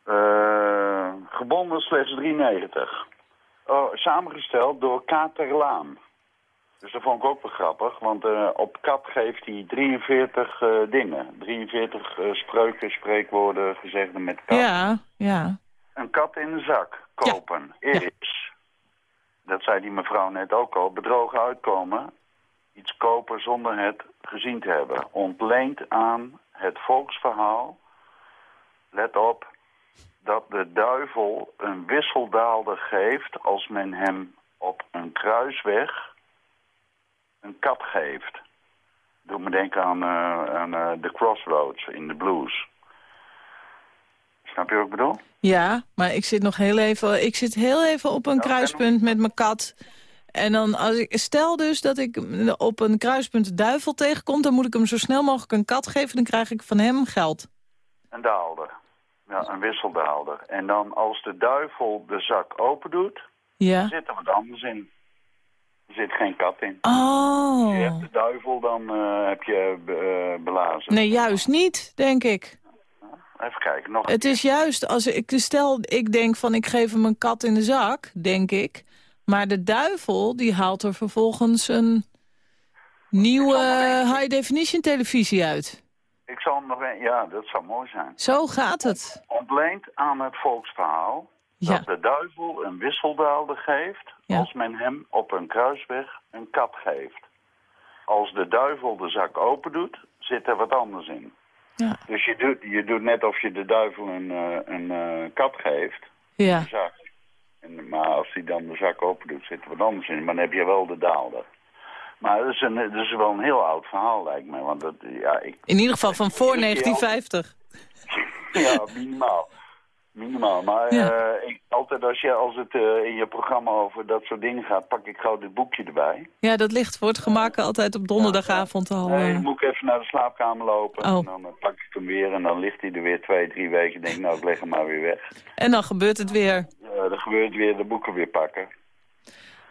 Uh, gebonden slechts 3,90. Oh, samengesteld door Katerlaan. Dus dat vond ik ook wel grappig, want uh, op kat geeft hij 43 uh, dingen. 43 uh, spreuken, spreekwoorden, gezegden met kat. Ja, ja. Een kat in de zak kopen ja. is, dat zei die mevrouw net ook al, bedrogen uitkomen. Iets kopen zonder het gezien te hebben. Ontleent aan het volksverhaal, let op, dat de duivel een wisseldaalder geeft als men hem op een kruisweg een kat geeft. Doe me denken aan, uh, aan uh, The Crossroads in de blues. Snap je wat ik bedoel? Ja, maar ik zit nog heel even, ik zit heel even op een kruispunt met mijn kat. En dan als ik stel dus dat ik op een kruispunt de duivel tegenkom, dan moet ik hem zo snel mogelijk een kat geven, dan krijg ik van hem geld. Een daalder. Ja, een wisseldaalder. En dan als de duivel de zak open doet, ja. zit er wat anders in. Er zit geen kat in. Oh. Je hebt de duivel, dan uh, heb je uh, belazen. Nee, juist niet, denk ik. Even kijken, nog Het is juist, als ik stel, ik denk van ik geef hem een kat in de zak, denk ik. Maar de duivel, die haalt er vervolgens een nieuwe high-definition televisie uit. Ik zal nog een, ja, dat zou mooi zijn. Zo gaat het. Ontleend aan het volksverhaal ja. dat de duivel een wisseldaalder geeft ja. als men hem op een kruisweg een kat geeft. Als de duivel de zak open doet, zit er wat anders in. Ja. Dus je doet, je doet net of je de duivel een, uh, een uh, kat geeft, ja. een zak. En, maar als hij dan de zak open doet, zit er wat anders in. Maar dan heb je wel de daalder. Maar dat is, een, dat is wel een heel oud verhaal, lijkt me. Want dat, ja, ik, in ieder geval van voor 1950. <laughs> ja, minimaal. Minimaal. Maar ja. uh, ik, altijd als, je, als het uh, in je programma over dat soort dingen gaat, pak ik gauw dit boekje erbij. Ja, dat ligt voor het gemak altijd op donderdagavond al. Nee, dan moet ik even naar de slaapkamer lopen. Oh. En dan uh, pak ik hem weer en dan ligt hij er weer twee, drie weken. denk ik, nou, ik leg hem maar weer weg. En dan gebeurt het weer. dan gebeurt weer de boeken weer pakken.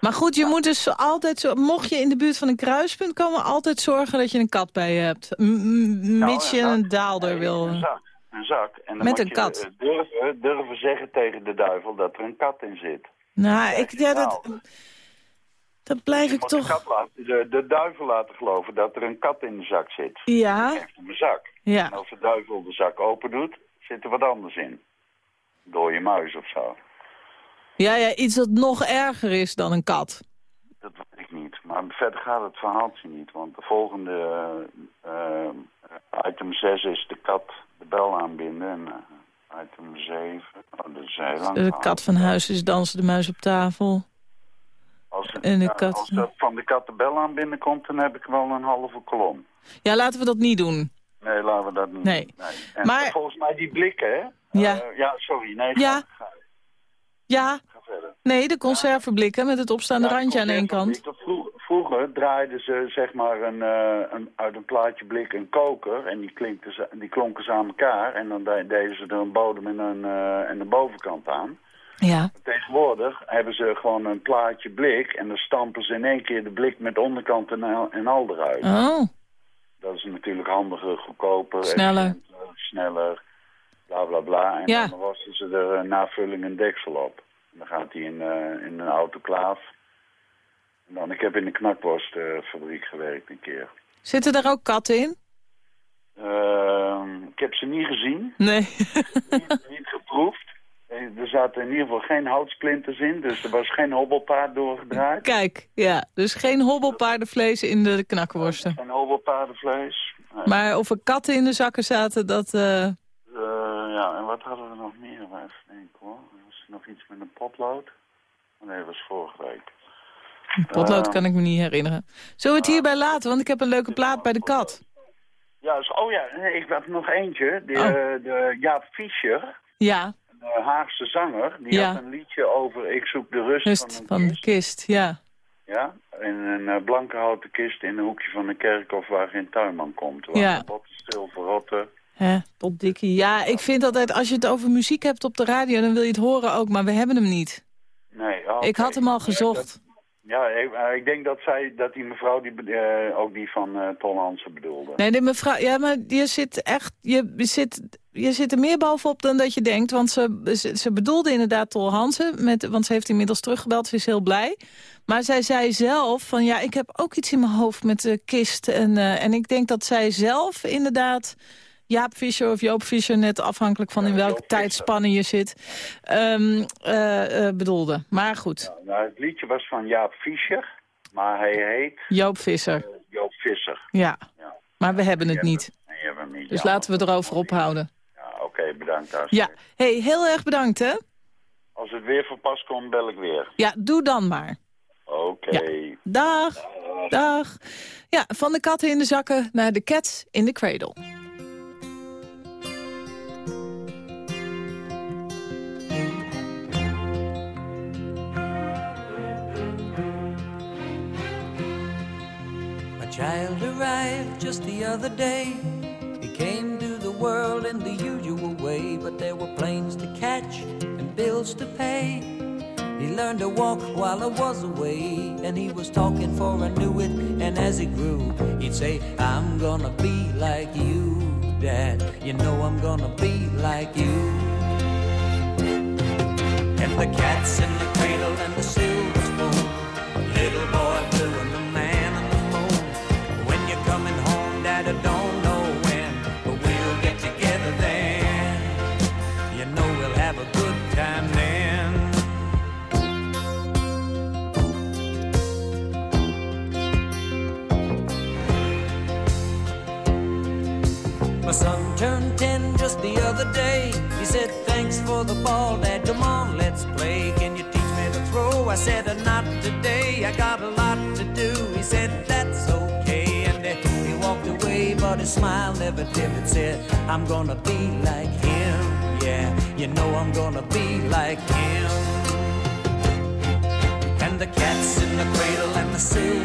Maar goed, je moet dus altijd, mocht je in de buurt van een kruispunt komen, altijd zorgen dat je een kat bij je hebt. M mits je nou, een daalder nee, wil. Een zak. Een zak. En dan Met een je kat. Durven, durven zeggen tegen de duivel dat er een kat in zit. Nou, ik, ja, dat, Dat blijf ik toch... De, kat laten, de, de, duivel laten geloven dat er een kat in de zak zit. Ja. In zak. Ja. En als de duivel de zak open doet, zit er wat anders in. Door je muis of zo. Ja, ja, iets dat nog erger is dan een kat. Dat weet ik niet. Maar verder gaat het verhaaltje niet. Want de volgende uh, item 6 is de kat de bel aanbinden. En uh, item 7, oh, dat is heel lang. De kat van huis is dansen de muis op tafel. Als, en de kat... als dat van de kat de bel aan binnenkomt, dan heb ik wel een halve kolom. Ja, laten we dat niet doen. Nee, laten we dat niet nee. doen. Nee. En maar... volgens mij die blikken, hè? Ja. Uh, ja, sorry. Nee, ga, ja. Ga, ja. Ga verder. Nee, de conserveblikken met het opstaande ja, randje aan één kant. Vroeger draaiden ze zeg maar een, uh, een, uit een plaatje blik een koker en die, klinkten, die klonken ze aan elkaar. En dan deden ze er een bodem en een, uh, en de bovenkant aan. Ja. Tegenwoordig hebben ze gewoon een plaatje blik en dan stampen ze in één keer de blik met onderkant en, al, en al eruit. Oh. Dat is natuurlijk handiger, goedkoper. Sneller. Sneller, bla bla bla. En ja. dan wassen ze er een navulling en deksel op. En dan gaat hij in, uh, in een autoklaaf. En dan, ik heb in de knakworstfabriek gewerkt een keer. Zitten daar ook katten in? Uh, ik heb ze niet gezien. Nee. niet, <laughs> niet geproefd. Er zaten in ieder geval geen houtsplinters in, dus er was geen hobbelpaard doorgedraaid. Kijk, ja, dus geen hobbelpaardenvlees in de knakworsten. Geen hobbelpaardenvlees. Nee. Maar of er katten in de zakken zaten, dat... Uh... Uh, ja, en wat hadden we nog meer? Even denken hoor. Was er nog iets met een potlood? Nee, dat was vorige week. Een potlood uh, kan ik me niet herinneren. Zullen we het hierbij laten, want ik heb een leuke plaat bij de kat. Ja, dus, oh ja, nee, ik heb nog eentje. De, oh. de Jaap Fischer. Ja. De Haagse zanger, die ja. had een liedje over Ik zoek de rust, rust van, een van kist. de kist. Ja. Ja, in een blanke houten kist in een hoekje van een kerkhof waar geen tuinman komt. Waar ja. de botten stil verrotten. Hè, tot. Ja, ik vind altijd, als je het over muziek hebt op de radio, dan wil je het horen ook, maar we hebben hem niet. Nee, oh, Ik had hem al gezocht. Ja, ik, ik, denk dat zij, dat die mevrouw die, uh, ook die van uh, Ton Hansen bedoelde. Nee, de mevrouw, ja, maar je zit echt, je zit, je zit er meer bovenop dan dat je denkt. Want ze, ze, ze bedoelde inderdaad Tol Hansen, met, want ze heeft inmiddels teruggebeld, ze is heel blij. Maar zij zei zelf van, ja, ik heb ook iets in mijn hoofd met de kist. En, en ik denk dat zij zelf inderdaad... Jaap Visser of Joop Visser, net afhankelijk van in welke tijdspanne je zit, um, uh, uh, bedoelde. Maar goed. Ja, nou, het liedje was van Jaap Visser, maar hij heet... Joop Visser. Uh, Joop Visser. Ja. ja, maar we hebben het niet. Hebben. Dus laten we erover ophouden. Ja, oké, okay, bedankt. Ja, hey, heel erg bedankt, hè? Als het weer van pas komt, bel ik weer. Ja, doe dan maar. Oké. Okay. Dag. Dag. Dag. Ja, van de katten in de zakken naar de cats in de cradle. Child arrived just the other day. He came to the world in the usual way, but there were planes to catch and bills to pay. He learned to walk while I was away, and he was talking for I knew it. And as he grew, he'd say, I'm gonna be like you, Dad. You know I'm gonna be like you. And the cat's in the cradle and the silver smile never dimmed. Said, I'm gonna be like him. Yeah, you know I'm gonna be like him. And the cat's in the cradle and the silver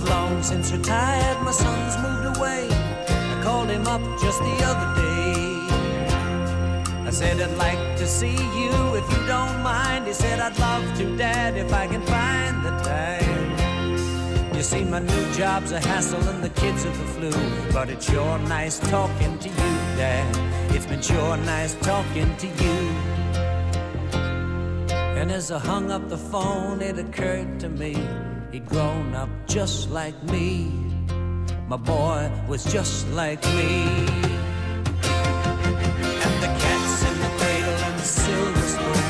I've long since retired, my son's moved away. I called him up just the other day. I said, I'd like to see you if you don't mind. He said, I'd love to, Dad, if I can find the time. You see, my new job's a hassle and the kids are the flu. But it's sure nice talking to you, Dad. It's been sure nice talking to you. And as I hung up the phone, it occurred to me he'd grown up just like me. My boy was just like me. And the cat's in the cradle and the silver spoon.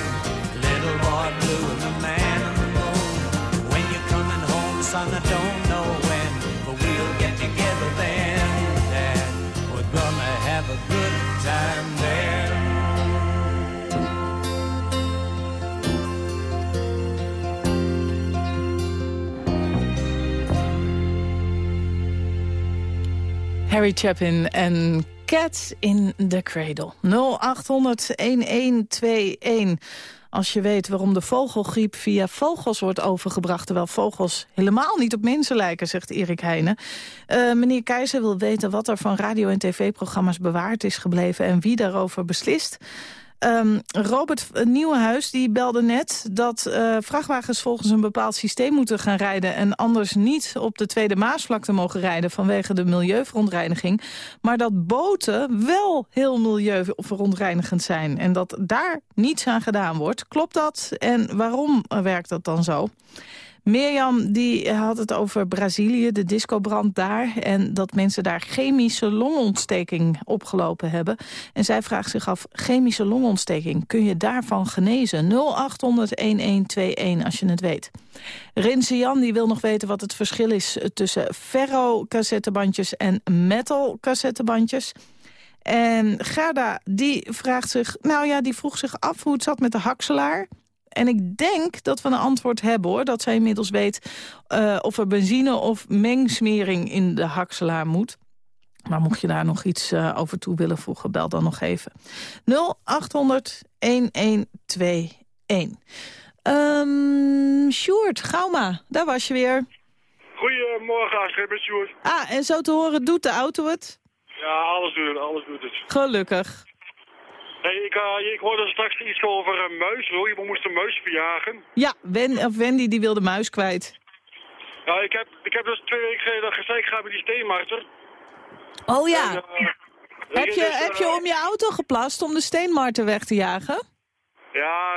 Little boy blue and the man on the moon. When you're coming home, son, I don't Harry Chapin en Cats in the Cradle. 0800-1121. Als je weet waarom de vogelgriep via vogels wordt overgebracht... terwijl vogels helemaal niet op mensen lijken, zegt Erik Heijnen. Eh, meneer Keizer wil weten wat er van radio- en tv-programma's bewaard is gebleven... en wie daarover beslist. Ehm, Robert Nieuwenhuis die belde net dat eh, vrachtwagens volgens een bepaald systeem moeten gaan rijden... en anders niet op de Tweede Maasvlakte mogen rijden vanwege de milieuverontreiniging. Maar dat boten wel heel milieuverontreinigend zijn en dat daar niets aan gedaan wordt. Klopt dat en waarom werkt dat dan zo? Mirjam die had het over Brazilië, de discobrand daar... en dat mensen daar chemische longontsteking opgelopen hebben. En zij vraagt zich af, chemische longontsteking, kun je daarvan genezen? 0800-1121 als je het weet. Rinse Jan die wil nog weten wat het verschil is tussen ferro-cassettebandjes en metal-cassettebandjes. En Gerda die vraagt zich, nou ja, die vroeg zich af hoe het zat met de hakselaar. En ik denk dat we een antwoord hebben, hoor. Dat zij inmiddels weet uh, of er benzine of mengsmering in de hakselaar moet. Maar mocht je daar nog iets uh, over toe willen voegen, bel dan nog even. 0800 1121. Um, Sjoerd, Gauma, daar was je weer. Goedemorgen, Astrid, met Sjoerd. Ah, en zo te horen, doet de auto het? Ja, alles doet het, alles doet het. Gelukkig. Hey, ik, uh, ik hoorde straks iets over een muis. Hoor. Je moest een muis verjagen. Ja, Wen, of Wendy die wil de muis kwijt. Ja, ik heb, ik heb dus twee weken geleden gezegd, ik ga bij die steenmarter. Oh ja. En, uh, heb, je, heb je om je auto geplast om de steenmarter weg te jagen? Ja,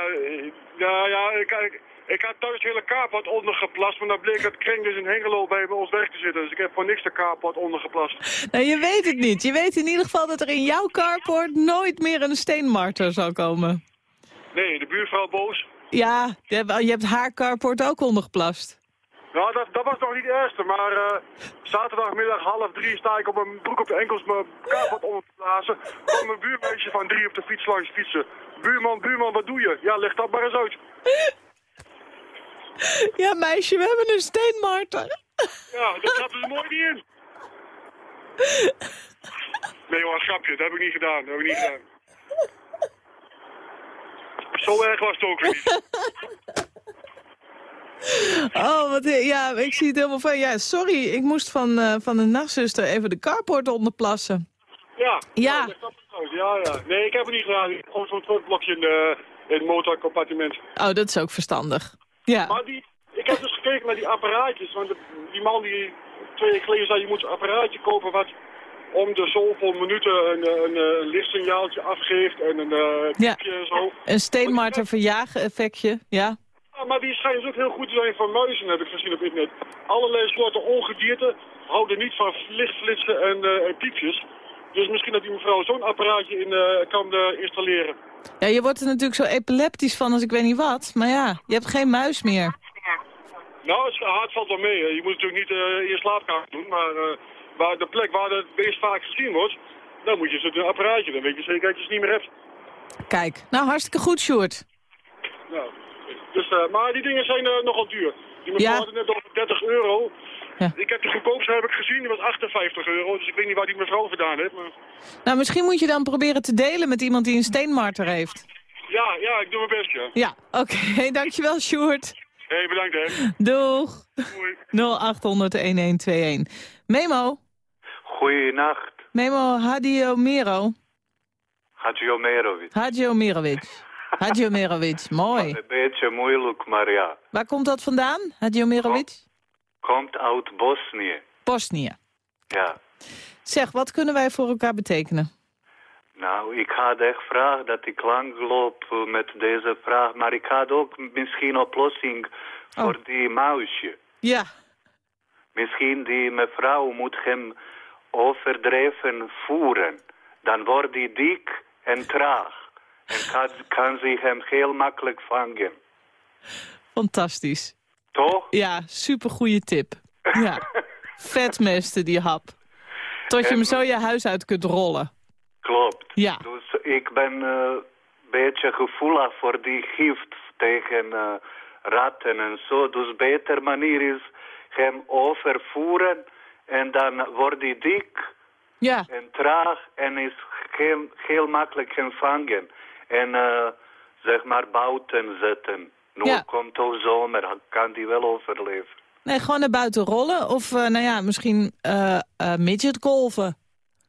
ja, ja ik, ik, ik had thuis hele carport ondergeplast, maar dan bleek dat kring dus in Hengelo bij ons weg te zitten. Dus ik heb voor niks de carport ondergeplast. Nou, je weet het niet. Je weet in ieder geval dat er in jouw carport nooit meer een steenmarter zal komen. Nee, de buurvrouw boos. Ja, je hebt haar carport ook ondergeplast. Nou, dat, dat was nog niet het eerste, maar uh, zaterdagmiddag half drie sta ik op mijn broek op de enkels mijn carport onder te blazen. Komt mijn buurmeisje van drie op de fiets langs fietsen. Buurman, buurman, wat doe je? Ja, leg dat maar eens uit. <laughs> Ja, meisje, we hebben een steenmarter. Ja, dat gaat er mooi niet in. Nee hoor, grapje, dat heb ik niet gedaan. Dat heb ik niet gedaan. Zo erg was het ook weer niet. <laughs> Oh, wat, ja, ik zie het helemaal van. Ja, sorry, ik moest van, uh, van de nachtzuster even de carport onderplassen. Ja, ja. Ja, ja, ja. Nee, ik heb het niet gedaan. Ik heb zo'n blokje in, de, in het motorcompartiment. Oh, dat is ook verstandig. Ja. Maar die, ik heb dus gekeken naar die apparaatjes. Want de, die man die twee weken geleden zei, je moet een apparaatje kopen wat om de zoveel minuten een, een, een lichtsignaaltje afgeeft en een uh, ja. en zo. Een steenmarter verjagen effectje, ja. Ja, maar die schijnen dus ook heel goed te zijn voor muizen, heb ik gezien op internet. Allerlei soorten ongedierte houden niet van lichtflitsen en, uh, en piepjes. Dus misschien dat die mevrouw zo'n apparaatje in, uh, kan installeren. Ja, je wordt er natuurlijk zo epileptisch van als ik weet niet wat. Maar ja, je hebt geen muis meer. Nou, het hart valt wel mee. Je moet natuurlijk niet uh, in je slaapkamer doen. Maar waar de plek waar het beest vaak gezien wordt... dan moet je zo'n een apparaatje. Dan weet je zeker dat je het niet meer hebt. Kijk, nou hartstikke goed, Sjoerd. Nou, dus, maar die dingen zijn nogal duur. Die mevrouw ja. net over 30 euro. Ja. Ik heb de goedkoopste heb ik gezien, die was 58 euro. Dus ik weet niet waar die mevrouw gedaan heeft. Maar... Nou, misschien moet je dan proberen te delen met iemand die een steenmarter heeft. Ja, ja, ik doe mijn best, ja. Ja, oké. <laughs> Dankjewel, Sjoerd. Hé, hey, bedankt, hè. Doeg. Doei. 0800-1121. Memo. Goeienacht. Memo Hadio Mero. Hadjo Merovic. Mooi. Een beetje moeilijk, maar ja. Waar komt dat vandaan, Hadjo Merovic? Komt uit Bosnië. Bosnië. Ja. Zeg, wat kunnen wij voor elkaar betekenen? Nou, ik had echt vraag dat ik lang loop met deze vraag. Maar ik had ook misschien oplossing voor Oh. die muisje. Ja. Misschien die mevrouw moet hem overdreven voeren. Dan wordt hij dik en traag. En kan, kan ze hem heel makkelijk vangen. Fantastisch. Toch? Ja, supergoeie tip. Ja. <laughs> Vetmesten, die hap. Tot je hem zo je huis uit kunt rollen. Klopt. Ja. Dus ik ben een beetje gevoelig voor die gift tegen eh, ratten en zo. Dus beter manier is hem overvoeren en dan wordt hij dik ja. en traag en is heel, heel makkelijk hem vangen. En eh, zeg maar buiten zetten. Ja. komt het zomer, dan kan die wel overleven. Nee, gewoon naar buiten rollen. Of, eh, nou ja, misschien eh eh, midgetgolven.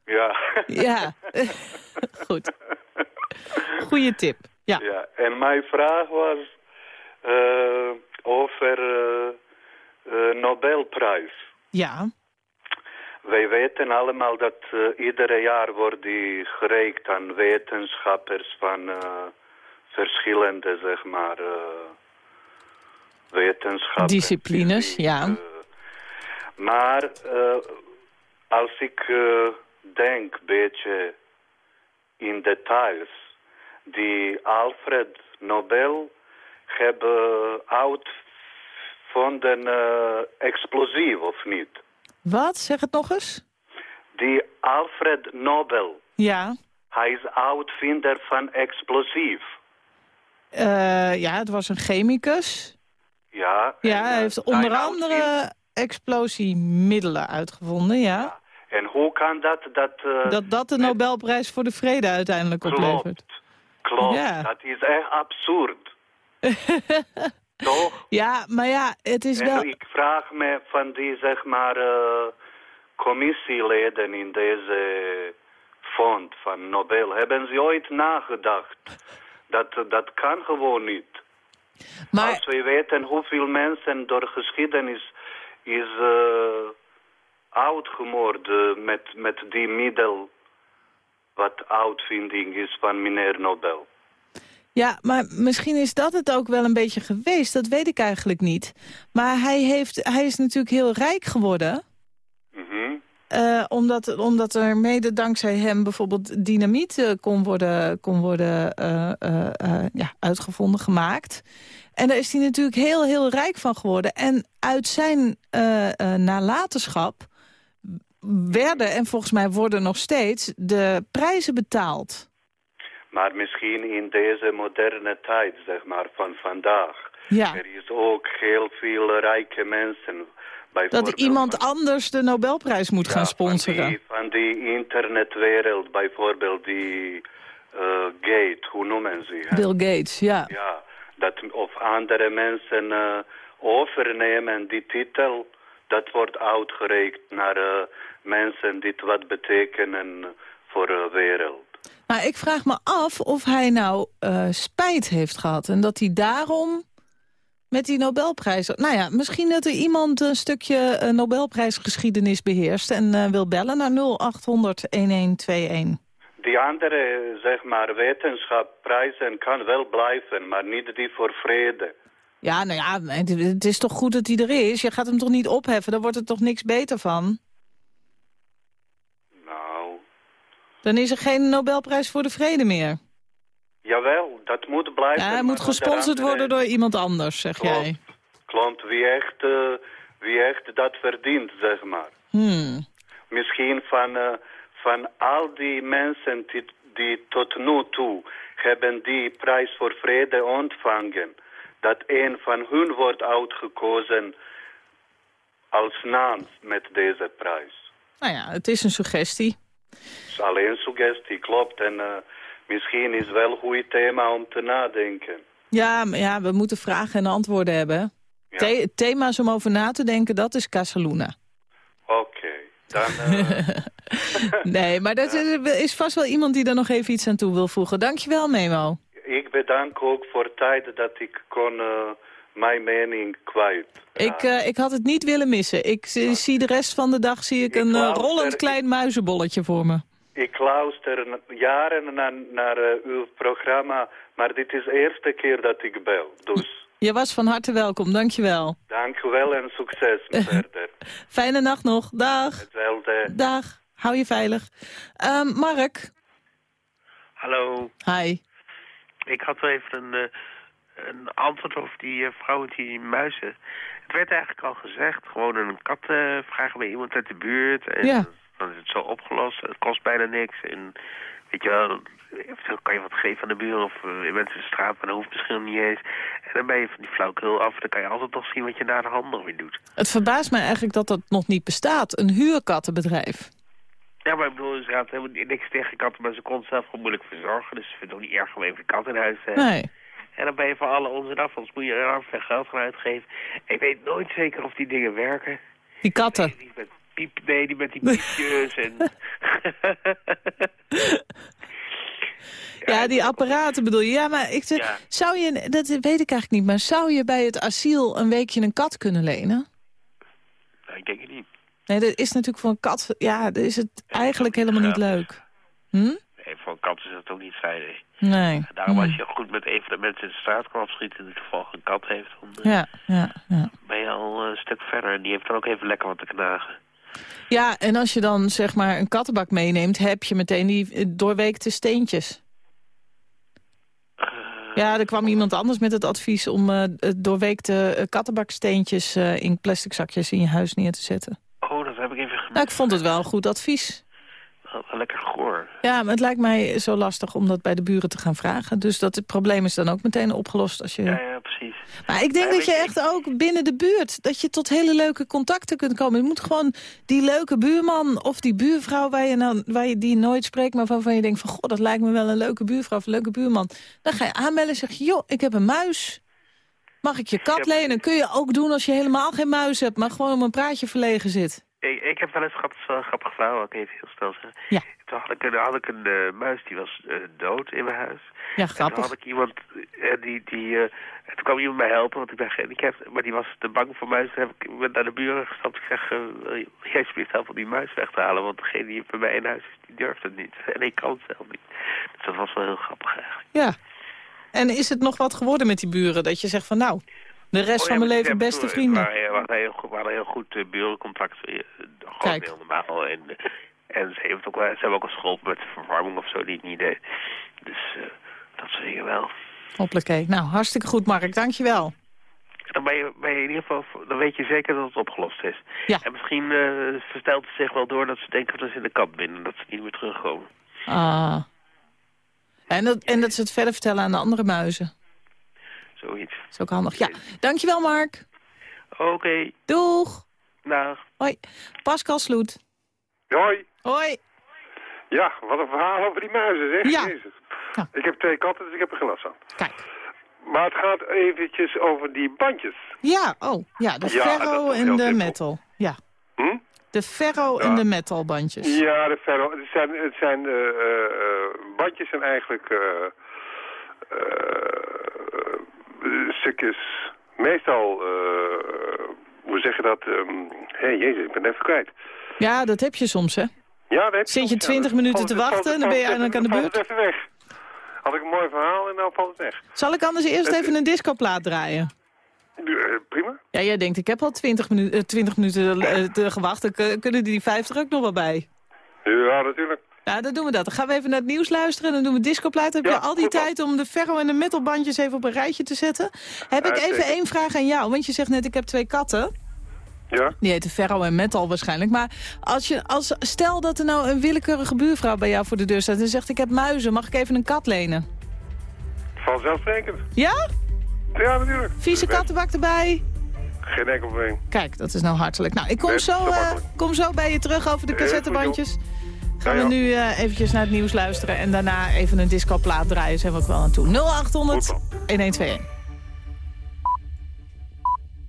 Ja. Ja. <laughs> Goed. Goeie tip. Ja. Ja, en mijn vraag was eh, over eh, Nobelprijs. Ja. Wij weten allemaal dat iedere jaar wordt die gereikt aan wetenschappers van verschillende, zeg maar, eh wetenschappen. Disciplines, ja. Maar eh, als ik eh, denk een beetje in details, die Alfred Nobel hebben uitgevonden eh explosief, of niet? Wat? Zeg het nog eens. Die Alfred Nobel, Ja. hij is uitvinder van explosief. Eh, ja, het was een chemicus. Ja, Ja, hij heeft onder zijn andere explosiemiddelen uitgevonden, ja. en hoe kan dat dat... eh, Dat dat de Nobelprijs voor de Vrede uiteindelijk Klopt. oplevert. Klopt, Ja. dat is echt absurd. <laughs> Toch? Ja, maar ja, het is En wel... ik vraag me van die, zeg maar, eh, commissieleden in deze fond van Nobel, hebben ze ooit nagedacht? Dat, dat kan gewoon niet. Maar... Als we weten hoeveel mensen door geschiedenis is uh, uitgemoord eh, met, met die middel wat uitvinding is van meneer Nobel. Ja, maar misschien is dat het ook wel een beetje geweest. Dat weet ik eigenlijk niet. Maar hij, heeft, hij is natuurlijk heel rijk geworden. Eh, omdat, omdat er mede dankzij hem bijvoorbeeld dynamiet eh, kon worden, kon worden eh, ja, uitgevonden, gemaakt. En daar is hij natuurlijk heel, heel rijk van geworden. En uit zijn nalatenschap werden, en volgens mij worden nog steeds, de prijzen betaald. Maar misschien in deze moderne tijd, zeg maar, van vandaag. Ja. Er is ook heel veel rijke mensen. Dat iemand anders de Nobelprijs moet gaan sponsoren. Die, van die internetwereld, bijvoorbeeld die eh, Gate, hoe noemen ze hem? Bill Gates, ja. Ja, dat of andere mensen eh, overnemen die titel, dat wordt uitgereikt naar eh, mensen die wat betekenen voor de wereld. Maar ik vraag me af of hij nou spijt heeft gehad. En dat hij daarom met die Nobelprijs... Nou ja, misschien dat er iemand een stukje eh, Nobelprijsgeschiedenis beheerst... en eh, wil bellen naar 0800-1121. Die andere, zeg maar, wetenschapprijzen kan wel blijven, maar niet die voor vrede. Ja, nou ja, het, is toch goed dat hij er is? Je gaat hem toch niet opheffen? Daar wordt er toch niks beter van? Nou, Dan is er geen Nobelprijs voor de vrede meer. jawel, dat moet blijven. Ja, hij moet gesponsord worden door iemand anders, zeg jij. Klopt, wie echt, eh, wie echt dat verdient, zeg maar. Hmm. Misschien van, eh, van al die mensen die, die tot nu toe hebben die prijs voor vrede ontvangen, dat een van hun wordt uitgekozen als naam met deze prijs. Nou ja, het is een suggestie. Het is alleen suggestie, klopt. En eh, misschien is wel een goed thema om te nadenken. Ja, maar ja, we moeten vragen en antwoorden hebben. The thema's om over na te denken, dat is Casaluna. Oké, dan... eh, <laughs> nee, maar dat is, is vast wel iemand die er nog even iets aan toe wil voegen. Dankjewel, Memo. ik bedank ook voor de tijd dat ik kon eh, mijn mening kwijt. Ik, eh, ik had het niet willen missen. Ik zie- zie de rest van de dag zie ik een luister- rollend klein muizenbolletje voor me. Ik luister jaren naar, naar eh, uw programma, maar dit is de eerste keer dat ik bel. Dus Je was van harte welkom, dankjewel. dank u wel en succes <laughs> verder. Fijne nacht nog. Dag. Hetzelfde. Dag. Hou je veilig. Ehm, Mark. Hallo. Hi. Ik had wel even een, eh, een antwoord over die eh, vrouw met die muizen. Het werd eigenlijk al gezegd, gewoon een kat eh, vragen bij iemand uit de buurt. En Ja. Dan is het zo opgelost. Het kost bijna niks. En weet je wel, eventueel kan je wat geven aan de buren of uh, mensen in de straat, maar dat hoeft misschien niet eens. En dan ben je van die flauwekul af. Dan kan je altijd nog zien wat je na de hand nog weer doet. Het verbaast mij eigenlijk dat dat nog niet bestaat. Een huurkattenbedrijf. Ja, maar ik bedoel, ze had helemaal niks tegen katten, maar ze kon het zelf gewoon moeilijk verzorgen. Dus ze vindt het ook niet erg om even een kat in huis te hebben. Nee. En dan ben je van alle onzin af, anders moet je er veel geld gaan uitgeven. Ik weet nooit zeker of die dingen werken. Die katten. Piep, nee, die met die piepjes en... <laughs> Ja, die apparaten bedoel je. Ja, maar ik, zeg, Ja. zou je, dat weet ik eigenlijk niet, maar zou je bij het asiel een weekje een kat kunnen lenen? Nou, ik denk het niet. Nee, dat is natuurlijk voor een kat, ja, dat is het eigenlijk helemaal niet leuk. Hm? Nee, voor een kat is dat ook niet fijn. hè. Nee. Daarom als je goed met een van de mensen in de straat kan afschieten... in het geval een kat heeft, dan eh, Ja, ja, ja. ben je al een stuk verder. En die heeft dan ook even lekker wat te knagen. Ja, en als je dan zeg maar een kattenbak meeneemt, heb je meteen die eh, doorweekte steentjes. Ja, er kwam iemand anders met het advies om eh, doorweekte eh, kattenbaksteentjes eh, in plastic zakjes in je huis neer te zetten. Oh, dat heb ik even gemist. Nou, ik vond het wel een goed advies. Wel- wel Lekker goor. Ja, maar het lijkt mij zo lastig om dat bij de buren te gaan vragen. Dus dat het probleem is dan ook meteen opgelost als je... Ja, ja, precies. Maar ik denk dat je echt ook binnen de buurt... dat je tot hele leuke contacten kunt komen. Je moet gewoon die leuke buurman of die buurvrouw... waar je, nou, waar je die nooit spreekt, maar waarvan je denkt van... goh, dat lijkt me wel een leuke buurvrouw of een leuke buurman. Dan ga je aanbellen en zeg je... joh, ik heb een muis. Mag ik je kat lenen? Kun je ook doen als je helemaal geen muis hebt... maar gewoon om een praatje verlegen zit. Ik, ik heb wel eens gehad, dat is wel een grappig verhaal, wat ik even heel snel zeggen. Ja. Toen had ik een, had ik een eh, muis die was eh, dood in mijn huis. Ja, En grappig. toen had ik iemand, eh, die, die, en toen kwam iemand mij helpen, want ik ben gehandicapt. Maar die was te bang voor muizen. Toen heb ik ben naar de buren gestapt. Ik zeg, jij alsjeblieft helpen om die muis weg te halen? Want degene die bij mij in huis is, die durft het niet. <laughs> En ik kan het zelf niet. Dus dat was wel heel grappig eigenlijk. Ja. En is het nog wat geworden met die buren? Dat je zegt van nou, de rest Oh, van mijn leven beste vrienden. We waren heel, goed- we hadden heel goed uh, burencontact. gewoon Kijk. heel normaal. En, en ze, heeft ook, wel- ze hebben ook eens geholpen met de verwarming of zo die ik niet deed. Dus eh, dat soort dingen wel. Hoppakee. Nou, hartstikke goed, Mark. Dankjewel. Dan, ben je, ben je in ieder geval, dan weet je zeker dat het opgelost is. Ja. En misschien eh, verstelt het zich wel door dat ze denken dat ze in de kat binnen. Dat ze niet meer terugkomen. Ah. En dat, en dat ze het verder vertellen aan de andere muizen. Zoiets. Dat is ook handig. Ja, dankjewel Mark. Oké. Doeg. Dag. Hoi. Pascal Sloet. Hoi. Hoi. Ja, wat een verhaal over die muizen, zeg. Ja. Jezus. Ik heb twee katten, dus ik heb er geen last van. Kijk. Maar het gaat eventjes over die bandjes. Ja, oh. Ja, de Ja, ferro en de simpel. metal. Ja. Hm? De ferro en de metal bandjes. Ja, de ferro. Het zijn, het zijn eh, eh, bandjes zijn eigenlijk eh, eh, stukjes, meestal, eh, hoe zeg je dat? Hé, hey, jezus, ik ben even kwijt. Ja, dat heb je soms, hè? Ja, dat heb Zit je soms, ja. 20 Dan minuten te wachten en dan ben je eindelijk aan de beurt? even weg. Had ik een mooi verhaal en dan valt het weg. Zal ik anders eerst even een discoplaat draaien? prima. Ja, jij denkt, ik heb al 20, minu 20 minuten uh, te gewacht. Dan kunnen die 50 ook nog wel bij. Ja, natuurlijk. Nou, dan doen we dat. Dan gaan we even naar het nieuws luisteren. En dan doen we discoplaat. Heb je al die tijd om de ferro en de metalbandjes even op een rijtje te zetten? Heb ik even één vraag aan jou. Want je zegt net, ik heb twee katten. Ja? Die heten ferro en metal waarschijnlijk. Maar als je, als, stel dat er nou een willekeurige buurvrouw bij jou voor de deur staat... en zegt, ik heb muizen, mag ik even een kat lenen? Vanzelfsprekend. Ja? Ja, natuurlijk. Vieze kattenbak erbij? Geen enkel probleem. Kijk, dat is nou hartelijk. Nou, ik kom, zo, uh, kom zo bij je terug over de cassettebandjes. Gaan we nu uh, eventjes naar het nieuws luisteren en daarna even een discoplaat draaien. Zijn we ook wel aan toe. 0800 1121.